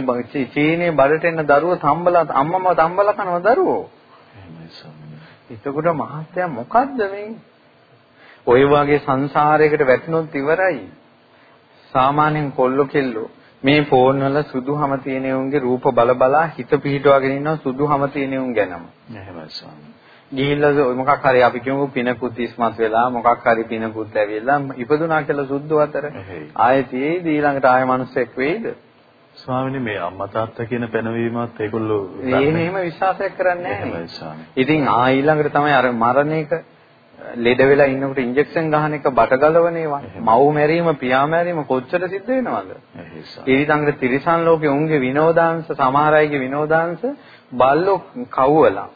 චීනේ බඩට එන දරුවෝ තම්බලා අම්මම තම්බලා කනවා දරුවෝ. එතකොට මහත්තයා මොකද්ද මේ? ওই වගේ සංසාරයකට වැටුනොත් ඉවරයි. සාමාන්‍යයෙන් කොල්ලෝ කෙල්ලෝ මේ ෆෝන් වල සුදුහම තියෙන උන්ගේ රූප බල බලා හිත පිහිටවගෙන ඉන්නවා සුදුහම තියෙන උන් ගැනම. එහෙමයි ස්වාමී. ගිහිල්ලා මොකක් හරි අපි කියමු පිනකුත් ඉස්මත් වෙලා මොකක් හරි පිනකුත් ඇවිල්ලා ඉපදුනා කියලා සුද්ධ අතර ආයෙත් ඊළඟට ආයෙ මිනිස්සෙක් වෙයිද? ස්වාමිනේ මේ අම්මා තාත්තා කියන පැනවීමත් ඒගොල්ලෝ එහෙම විශ්වාසයක් කරන්නේ නැහැ. ඉතින් ආ ඊළඟට තමයි අර මරණයක ලෙඩ වෙලා ඉන්නකොට ඉන්ජෙක්ෂන් ගහන එක බට ගලවන ඒවා. මව් මැරීම, පියා මැරීම කොච්චර සිද්ධ වෙනවද? ඊළඟට තිරිසන් ලෝකේ උන්ගේ විනෝදාංශ, සමහර අයගේ විනෝදාංශ බල්ලෝ කවුවලා.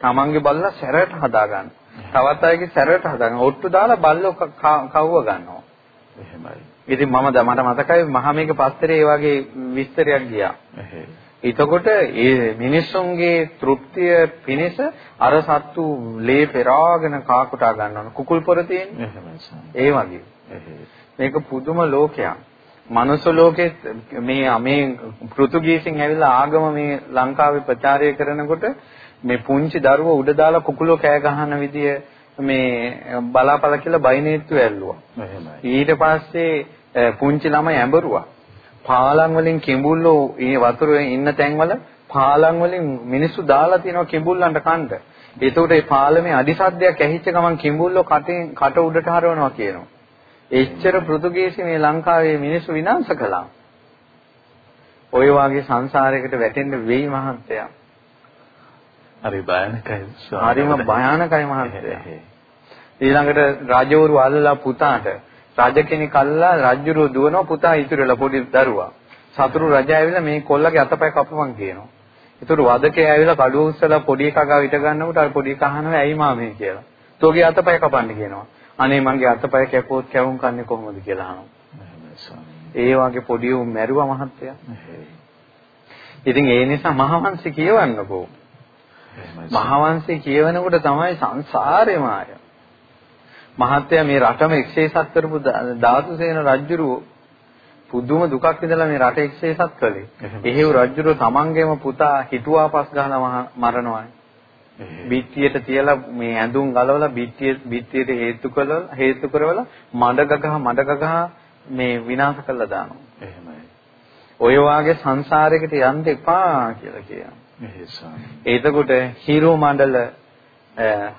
තමන්ගේ බල්ලා සැරට හදාගන්න. තවත් අයගේ සැරට හදාගන්න. ඔට්ටු දාලා බල්ලෝ කවුව ගන්නවා. එහෙමයි. ඉතින් මම මට මතකයි මහමේක පස්තරේ වගේ විස්තරයක් ගියා. එතකොට ඒ මිනිස්සුන්ගේ තෘප්තිය පිණිස අර සත්තු ලේ පෙරාගෙන කාකුටා ගන්නවන කුකුල් පොර තියෙන්නේ. ඒ වගේ. මේක පුදුම ලෝකයක්. මනුස්ස ලෝකෙත් මේ මේ පෘතුගීසින් ඇවිල්ලා ආගම මේ ලංකාවේ ප්‍රචාරය කරනකොට මේ පුංචි දරුවෝ උඩ දාලා කුකුලෝ කෑ ගහන විදිය මේ බලාපල කියලා බයිනේත්තු ඇල්ලුවා. ඊට පස්සේ පුංචි ළමයි ඇඹරුවා. පාලම් වලින් කිඹුල්ලෝ ඒ වතුරේ ඉන්න තැන්වල පාලම් වලින් මිනිස්සු දාලා තියෙනවා කිඹුල්ලන්ට කන්න. ඒතකොට ඒ පාලමේ අදිසද්දයක් ඇහිච්ච ගමන් කිඹුල්ලෝ කටින් කට උඩට හරවනවා කියනවා. එච්චර පෘතුගීසි මේ ලංකාවේ මිනිස්සු විනාශ කළා. ඔය වාගේ සංසාරයකට වැටෙන්න වෙයි මහන්තයා. හරි භයානකයි. හරිම භයානකයි මහන්තයා. ඊළඟට රජවරු අල්ලලා පුතාට රජ කෙනෙක් අල්ලලා රජුරු දුවනවා පුතා ඉතුරුලා පොඩි දරුවා. සතුරු රජා ඇවිල්ලා මේ කොල්ලගේ අතපය කපපන් කියනවා. ඒතර වදකේ ඇවිල්ලා කඩුව උස්සලා පොඩි එකා ගාව ඉට ගන්නකොට අර පොඩි එකා අහනවා ඇයි මාමේ කියලා. තෝගේ අතපය කපන්න කියනවා. අනේ මගේ අතපය කැපුවොත් කැවුම් කන්නේ කොහොමද කියලා අහනවා. ඒ වගේ පොඩි උන් මැරුවා මහත්තයා. ඉතින් ඒ නිසා මහවංශي කියවන්නකෝ. මහවංශي කියවනකොට තමයි සංසාරේ මාය. මහත්තයා මේ රටම එක්සේසත් කරපු ධාතුසේන රජුරු පුදුම දුකක් විඳලා මේ රට එක්සේසත් කළේ. එහෙව් රජුරු තමන්ගේම පුතා හිතුවාපස් ගහලා මරනවා. බිත්තියට තියලා මේ ඇඳුම් ගලවලා බිත්තිය බිත්තියට හේතු කළා හේතු කරවලා මඩ ගගහ මඩ ගගහ මේ විනාශ කළා දානවා. එහෙමයි. ඔය වාගේ සංසාරයකට යන්න එපා කියලා කියනවා. එතකොට හිරු මණ්ඩල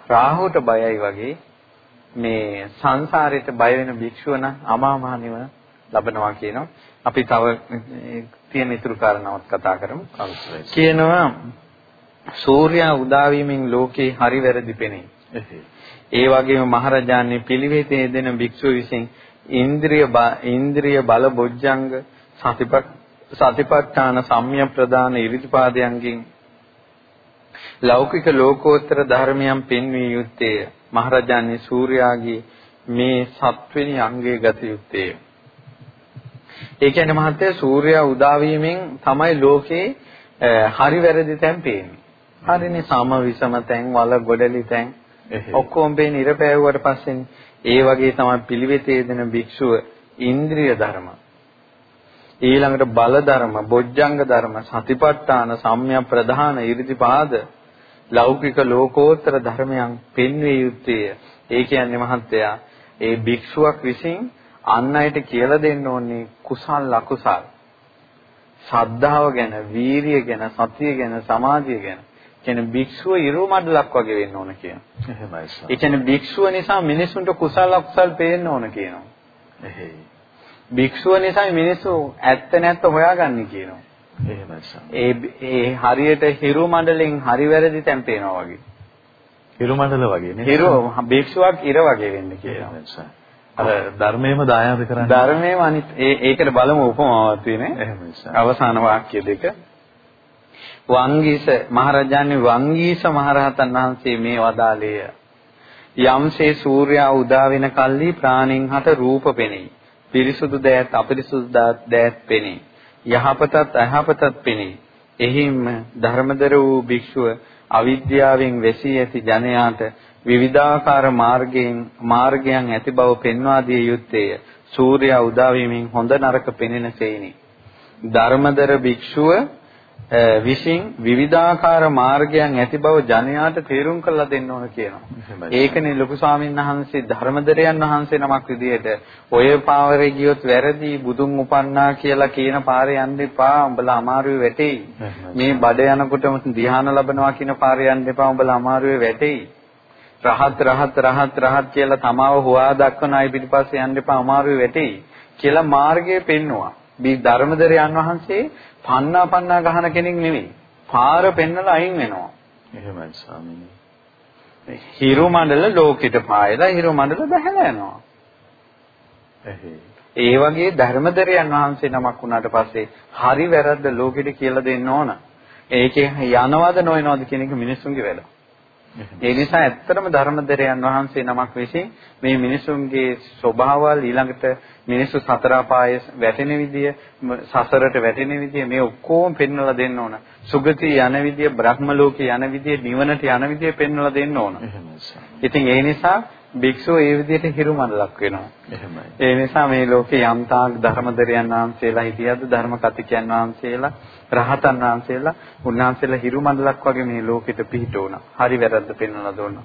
රාහුට බයයි වගේ මේ සංසාරයට බය වෙන භික්ෂුව නම් අමා මහ නිවන ලබනවා කියනවා. අපි තව තියෙන ඉතුරු කාරණාවත් කතා කරමු. කියනවා සූර්යා උදා වීමෙන් ලෝකේ හරි වැරදි පෙනේ. ඒ වගේම මහරජාණන් පිළිවෙතේ දෙන භික්ෂුව විසින් ඉන්ද්‍රිය ඉන්ද්‍රිය බල බොජ්ජංග සතිපත් සතිපට්ඨාන සම්‍ය ප්‍රදාන ඉරිදිපාදයන්ගෙන් ලෞකික ලෝකෝත්තර ධර්මයන් පෙන්විය යුත්තේ මහරජාණන් සූර්යාගේ මේ සත්වෙනි අංගයේ ගත යුත්තේ. ඒ කියන්නේ මහත්තයා සූර්යා උදා වීමෙන් තමයි ලෝකේ හරි වැරදි තැන් පේන්නේ. හරිනේ සම විසම තැන් වල ගොඩලි තැන් ඔක්කොම පේන ඉර පෑවුවට පස්සේ ඒ වගේ තමයි පිළිවෙතේ දෙන භික්ෂුව ඉන්ද්‍රිය ධර්ම. ඊළඟට බල ධර්ම, බොජ්ජංග ධර්ම, සතිපට්ඨාන, සම්‍යක් ප්‍රධාන, 이르දිපාද ලෞකික ලෝකෝත්තර ධර්මයන් පෙන්විය යුත්තේ. ඒ කියන්නේ මහත්තයා ඒ භික්ෂුවක් විසින් අන් අයට කියලා දෙන්න ඕනේ කුසල් අකුසල්. ශ්‍රද්ධාව ගැන, වීරිය ගැන, සතිය ගැන, සමාධිය ගැන. කියන්නේ භික්ෂුව ඉරු මඩලක් වගේ වෙන්න ඕන කියන. එහෙමයි සර්. ඒ කියන්නේ භික්ෂුව නිසා මිනිසුන්ට කුසල අකුසල් පේන්න ඕන කියනවා. එහෙයි. භික්ෂුව නිසා මිනිස්සු ඇත්ත නැත්ත හොයාගන්නේ කියනවා. එහෙමයි සර්. ඒ ඒ හරියට හිරු මණ්ඩලෙන් හරි වැරදි තැන් පේනවා වගේ. හිරු මණ්ඩල වගේ නේ. හිරු භික්ෂුවක් ඉර වගේ වෙන්න කියනවා. එහෙමයි. අර ධර්මයේම දායාද කරන්නේ. ධර්මයේම අනිත් ඒ ඒකට බලමු උපමාවක් තියෙන්නේ. එහෙමයි. අවසාන වාක්‍ය දෙක. වංගීස මහරජාණන් වංගීස මහරහතන් වහන්සේ මේ වදාළේය. යම්සේ සූර්යා උදා වෙන කල්ලි ප්‍රාණින් හට රූප පෙනෙයි. පිරිසුදු දෑත් අපිරිසුදු දෑත් පෙනෙයි. යහපතත් අයහපතත් පෙනෙයි. එහිම ධර්මදර වූ භික්ෂුව අවිද්‍යාවෙන් වැසී ඇති ජනයාට විවිධාකාර මාර්ගයෙන් මාර්ගයන් ඇති බව පෙන්වා දිය යුත්තේය. සූර්යා උදා වීමෙන් හොඳ නරක පෙනෙන සේනි. ධර්මදර භික්ෂුව විසින් විවිධාකාර මාර්ගයන් ඇති බව ජනයාට තේරුම් කරලා දෙන්න ඕන කියනවා. ඒකනේ ලොකු ස්වාමීන් වහන්සේ ධර්මදරයන් වහන්සේ නමක් විදිහට ඔය පාවරේ ගියොත් වැරදි බුදුන් උපන්නා කියලා කියන පාරේ යන්න එපා. උඹලා අමාරුවේ වැටෙයි. මේ බඩ යනකොටම ධ්‍යාන ලබනවා කියන පාරේ යන්න එපා. උඹලා අමාරුවේ වැටෙයි. රහත් රහත් රහත් රහත් කියලා තමාව හොවා දක්වන අය පිටිපස්සේ යන්න එපා. අමාරුවේ වැටෙයි කියලා මාර්ගය පෙන්නවා. මේ ධර්මදරයන් වහන්සේ පන්නා පන්නා ගහන කෙනෙක් නෙවෙයි. පාර පෙන්නලා අයින් වෙනවා. එහෙමයි ස්වාමීනි. හිරු මණ්ඩල ලෝකෙට පායලා හිරු මණ්ඩල බහැලා යනවා. ඒ වගේ ධර්මදරයන් වහන්සේ නමක් වුණාට පස්සේ හරි වැරද්ද ලෝකෙට කියලා දෙන්න ඕන. ඒකේ යනවද නොයනවද කියන එක මිනිස්සුන්ගේ වැඩ. ඒ නිසා ඇත්තටම ධර්මදරයන් වහන්සේ නමක් විසින් මේ මිනිසුන්ගේ ස්වභාවල් ඊළඟට මිනිස්සු සතර අපාය වැටෙන විදිය සසරට වැටෙන විදිය මේ ඔක්කොම පෙන්වලා දෙන්න ඕන. සුගති යන විදිය, බ්‍රහ්ම ලෝකේ යන විදිය, නිවනට යන විදිය පෙන්වලා දෙන්න ඕන. ඉතින් ඒ නිසා භික්ෂුව ඒ විදිහට හිරුමඩලක් වෙනවා. එහෙමයි. ඒ නිසා මේ ලෝකේ යම් තාක් ධර්මදරයන් වහන්සේලා හිටියද ධර්ම කතිකයන් වහන්සේලා රහතන් වහන්සේලා උන්වහන්සේලා හිරුමඩලක් වගේ මේ ලෝකෙට පිහිට වුණා. හරි වැරද්ද පෙන්වලා දුන්නා.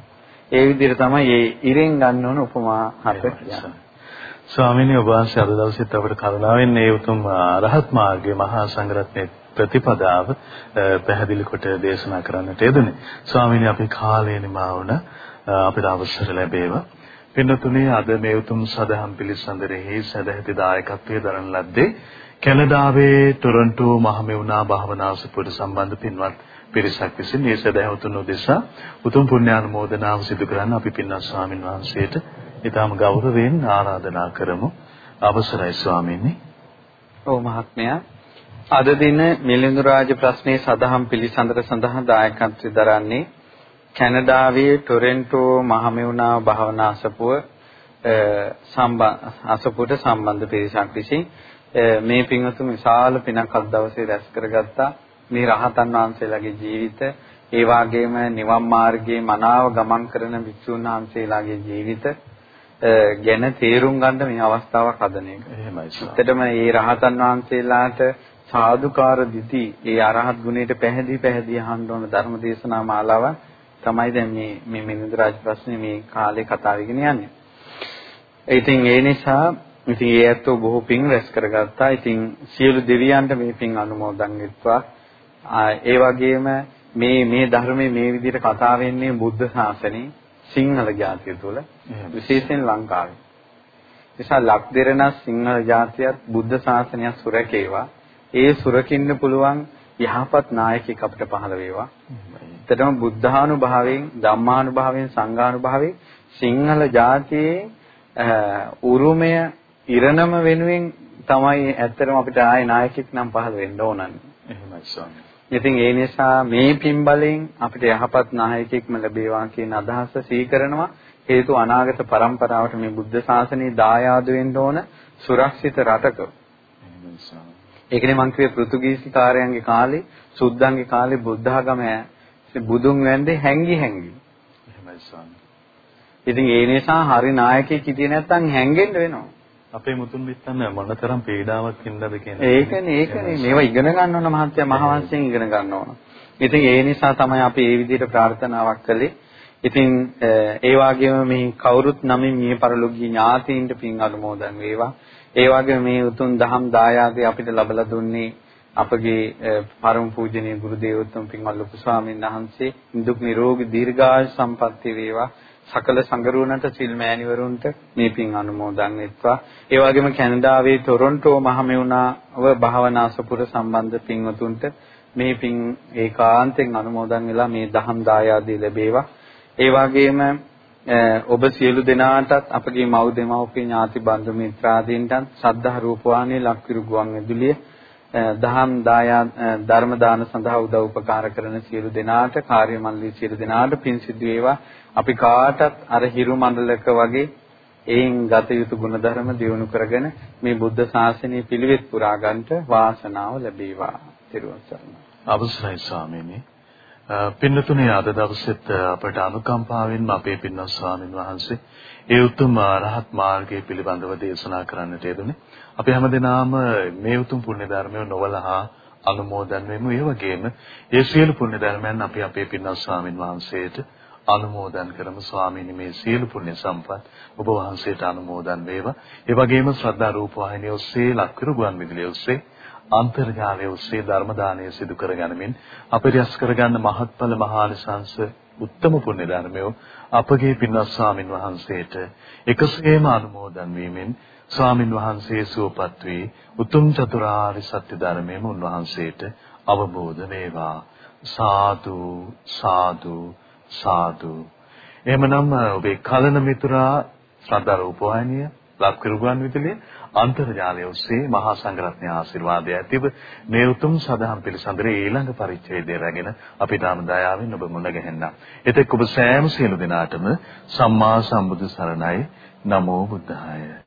ඒ විදිහට තමයි මේ ඉරෙන් ගන්න ඕන උපමා හත කියන්නේ. ස්වාමීනි ඔබ වහන්සේ අද දවසේත් අපට කරුණාවෙන් මේ උතුම් රහත් මාර්ගයේ මහා සංඝරත්නයේ ප්‍රතිපදාව පැහැදිලි කොට දේශනා කරන්නට යෙදුනේ. ස්වාමීනි අපි කාලය නිමා වුණා. අපිට අවසර ලැබේවා. පින්නතුනේ අද මේ උතුම් සදහම් පිළිසඳරෙහි සදැහැති දායකත්වයේ දරන ලද්දේ කැනඩාවේ ටොරන්ටෝ මහමෙවුනා භාවනාසපුර සම්බන්ධ පින්වත් පිරිසක් විසින් මේ සදැහැවතුන් උදෙසා උතුම් පුණ්‍යානුමෝදනාව සිදු කරන්න අපි පින්වත් ස්වාමින් වහන්සේට ඊටම ගෞරවයෙන් ආරාධනා කරමු. අවසරයි ස්වාමීනි. ඔව් මහත්මයා අද දින මිලිඳු රාජ ප්‍රශ්නයේ සදහම් පිළිසඳර සඳහා දායකත්වයෙන් දරන්නේ කැනඩාවේ ටොරන්ටෝ මහමෙවුනා භාවනා අසපුව අසපුවට සම්බන්ධ පිරිසක් විසින් මේ පින්වතුන් විශාල පිනක් අද දවසේ රැස් කරගත්තා මේ රහතන් වහන්සේලාගේ ජීවිත ඒ වගේම නිවන් මාර්ගයේ මනාව ගමන් කරන භික්ෂුන් වහන්සේලාගේ ජීවිත ගැන තේරුම් ගන්න මේ අවස්ථාවක් හදන එක. එහෙමයි. ඇත්තටම මේ රහතන් වහන්සේලාට සාදුකාර දිති ඒ අරහත් ගුණයට පැහැදිලි පැහැදිලි අහන්න ඕන ධර්ම දේශනා මාලාවක් තමයි දැන් මේ මේ මිනිඳු රාජ ප්‍රශ්නේ මේ කාලේ කතා වෙගෙන යන්නේ. ඉතින් ඒ නිසා ඉතින් ඒ ඇත්තෝ බොහෝ පින් රැස් කරගත්තා. ඉතින් සියලු දෙවියන්ට මේ පින් අනුමෝදන් වෙත්වා. ඒ වගේම මේ මේ ධර්මයේ මේ විදිහට කතා වෙන්නේ බුද්ධ ශාසනයේ සිංහල ජාතිය තුළ විශේෂයෙන් ලංකාවේ. නිසා ලක්දෙරණ සිංහල ජාතියත් බුද්ධ ශාසනයත් සුරකේවා. ඒ සුරකින්න පුළුවන් යහපත් නායකයෙක් අපිට පහළ වේවා. ඇත්තටම බුද්ධානුභාවයෙන් ධම්මානුභාවයෙන් සංඝානුභාවයෙන් සිංහල ජාතියේ උරුමය ඉරණම වෙනුවෙන් තමයි ඇත්තටම අපිට ආයේ නායකයෙක් නම් පහළ වෙන්න ඕනන්නේ. එහෙමයි ස්වාමී. ඉතින් ඒ නිසා මේ පින්බලෙන් අපිට යහපත් නායකයෙක්ම ලැබේවා කියන අදහස සීකරනවා. හේතු අනාගත પરම්පරාවට මේ බුද්ධ ශාසනය දායාද වෙන්න ඕන සුරක්ෂිත රටක. ඒකනේ මං කිව්වේ පෘතුගීසි කාර්යයන්ගේ කාලේ සුද්ධන්ගේ කාලේ බුද්ධ ආගම බුදුන් වැන්දේ හැංගි හැංගි. එහෙමයි ස්වාමී. ඉතින් ඒ නිසා හරි නායකයෙක් හිටියේ නැත්නම් හැංගෙන්න වෙනවා. අපේ මුතුන් මිත්තන් මොනතරම් පීඩාවක් ඉන්නද කියන ඒකනේ ඒකනේ මේවා ඉගෙන ගන්න ඕන මහත්ය මහවංශයෙන් ඉගෙන ගන්න ඕන. ඉතින් ඒ නිසා තමයි අපි මේ විදිහට ප්‍රාර්ථනාවක් කළේ. ඉතින් ඒ වගේම මේ කවුරුත් නමින් මිය පරලෝකීය ඥාතීන්ට පින් අනුමෝදන් වේවා. ඒ වගේම මේ උතුම් දහම් දායාදේ අපිට ලබලා දුන්නේ අපගේ පරම පූජනීය ගුරු දේවෝත්තම පින්වත් ලොකු ස්වාමීන් වහන්සේ නිදුක් නිරෝගී දීර්ඝායු සම්පන්නිය වේවා. සකල සංගරුවනට සිල් මෑණිවරුන්ට මේ පින් අනුමෝදන් වෙත්වා. ඒ වගේම කැනඩාවේ ටොරොන්ටෝ මහමෙවුනාව භාවනාසපුර සම්බන්ධ පින්වතුන්ට මේ පින් ඒකාන්තයෙන් අනුමෝදන් වෙලා මේ දහම් දායාදී ලැබේවා. ඒ වගේම ඔබ සියලු දෙනාටත් අපගේ මව් දෙමව්පිය ඥාති බන්දු මිත්‍රාදීන්ටත් සද්ධා රූපවාහිනිය ලක්විරු ගුවන් විදුලිය දහම් දායා ධර්ම දාන සඳහා උදව් උපකාර කරන සියලු දෙනාට කාර්ය මණ්ඩලයේ සියලු දෙනාට පින් සිදු වේවා අපි කාටත් අර හිරු මණ්ඩලක වගේ එයින් ගත යුතු ගුණධර්ම දියුණු කරගෙන මේ බුද්ධ ශාසනය පිළිවෙත් පුරා ගන්නට වාසනාව ලැබේවා. ත්‍රිවංශ සරණයි. අවසරයි ස්වාමීනි. පින්නතුනේ අද දවසෙත් අපට අනුකම්පාවෙන් අපේ පින්වත් ස්වාමින් වහන්සේ ඒ උතුම් රහත් මාර්ගය පිළිබඳව දේශනා කරන්නට යෙදුනේ. අපි හැමදෙනාම මේ උතුම් පුණ්‍ය ධර්මය නොවලහා අනුමෝදන් වෙමු. ඒ වගේම ඒ සියලු පුණ්‍ය ධර්මයන් අපි අපේ පින්වත් ස්වාමින් වහන්සේට අනුමෝදන් කරමු ස්වාමීනි මේ සියලු පුණ්‍ය සම්පත් ඔබ වහන්සේට අනුමෝදන් වේවා. ඒ වගේම ශ්‍රද්ධා රූප වාහිනිය ඔස්සේ ලක්විරු ගුවන් විදුලිය ඔස්සේ අන්තර්ජාලය ඔස්සේ ධර්ම දානය සිදු කරගනිමින් අප රැස් කරගන්න මහත්ඵල මහානිසංස උත්තම පුණ්‍ය ධර්මය අපගේ පින්වත් ස්වාමින් වහන්සේට එකසේම අනුමෝදන් වීමෙන් ස්වාමින් වහන්සේ සුවපත් වී උතුම් චතුරාර්ය සත්‍ය ධර්මයම උන්වහන්සේට අවබෝධ වේවා. සාදු සාදු සාදු. එහෙමනම් ඔබේ කලන මිතුරා ශ්‍රද්ධා රූපවාහිනිය ලක්විරුගුවන් විදුලිය අන්තර්ජාලය ඔස්සේ මහා සංඝරත්නය ආශිර්වාදය ඇතිව මේ උතුම් සදහම් පිළිසඳරේ ඊළඟ පරිච්ඡේදය රැගෙන අපි තාම දයාවෙන් ඔබ මුණ ගැහෙන්න. එතෙක් ඔබ සෑම සියලු දෙනාටම සම්මා සම්බුදු සරණයි නමෝ බුද්ධාය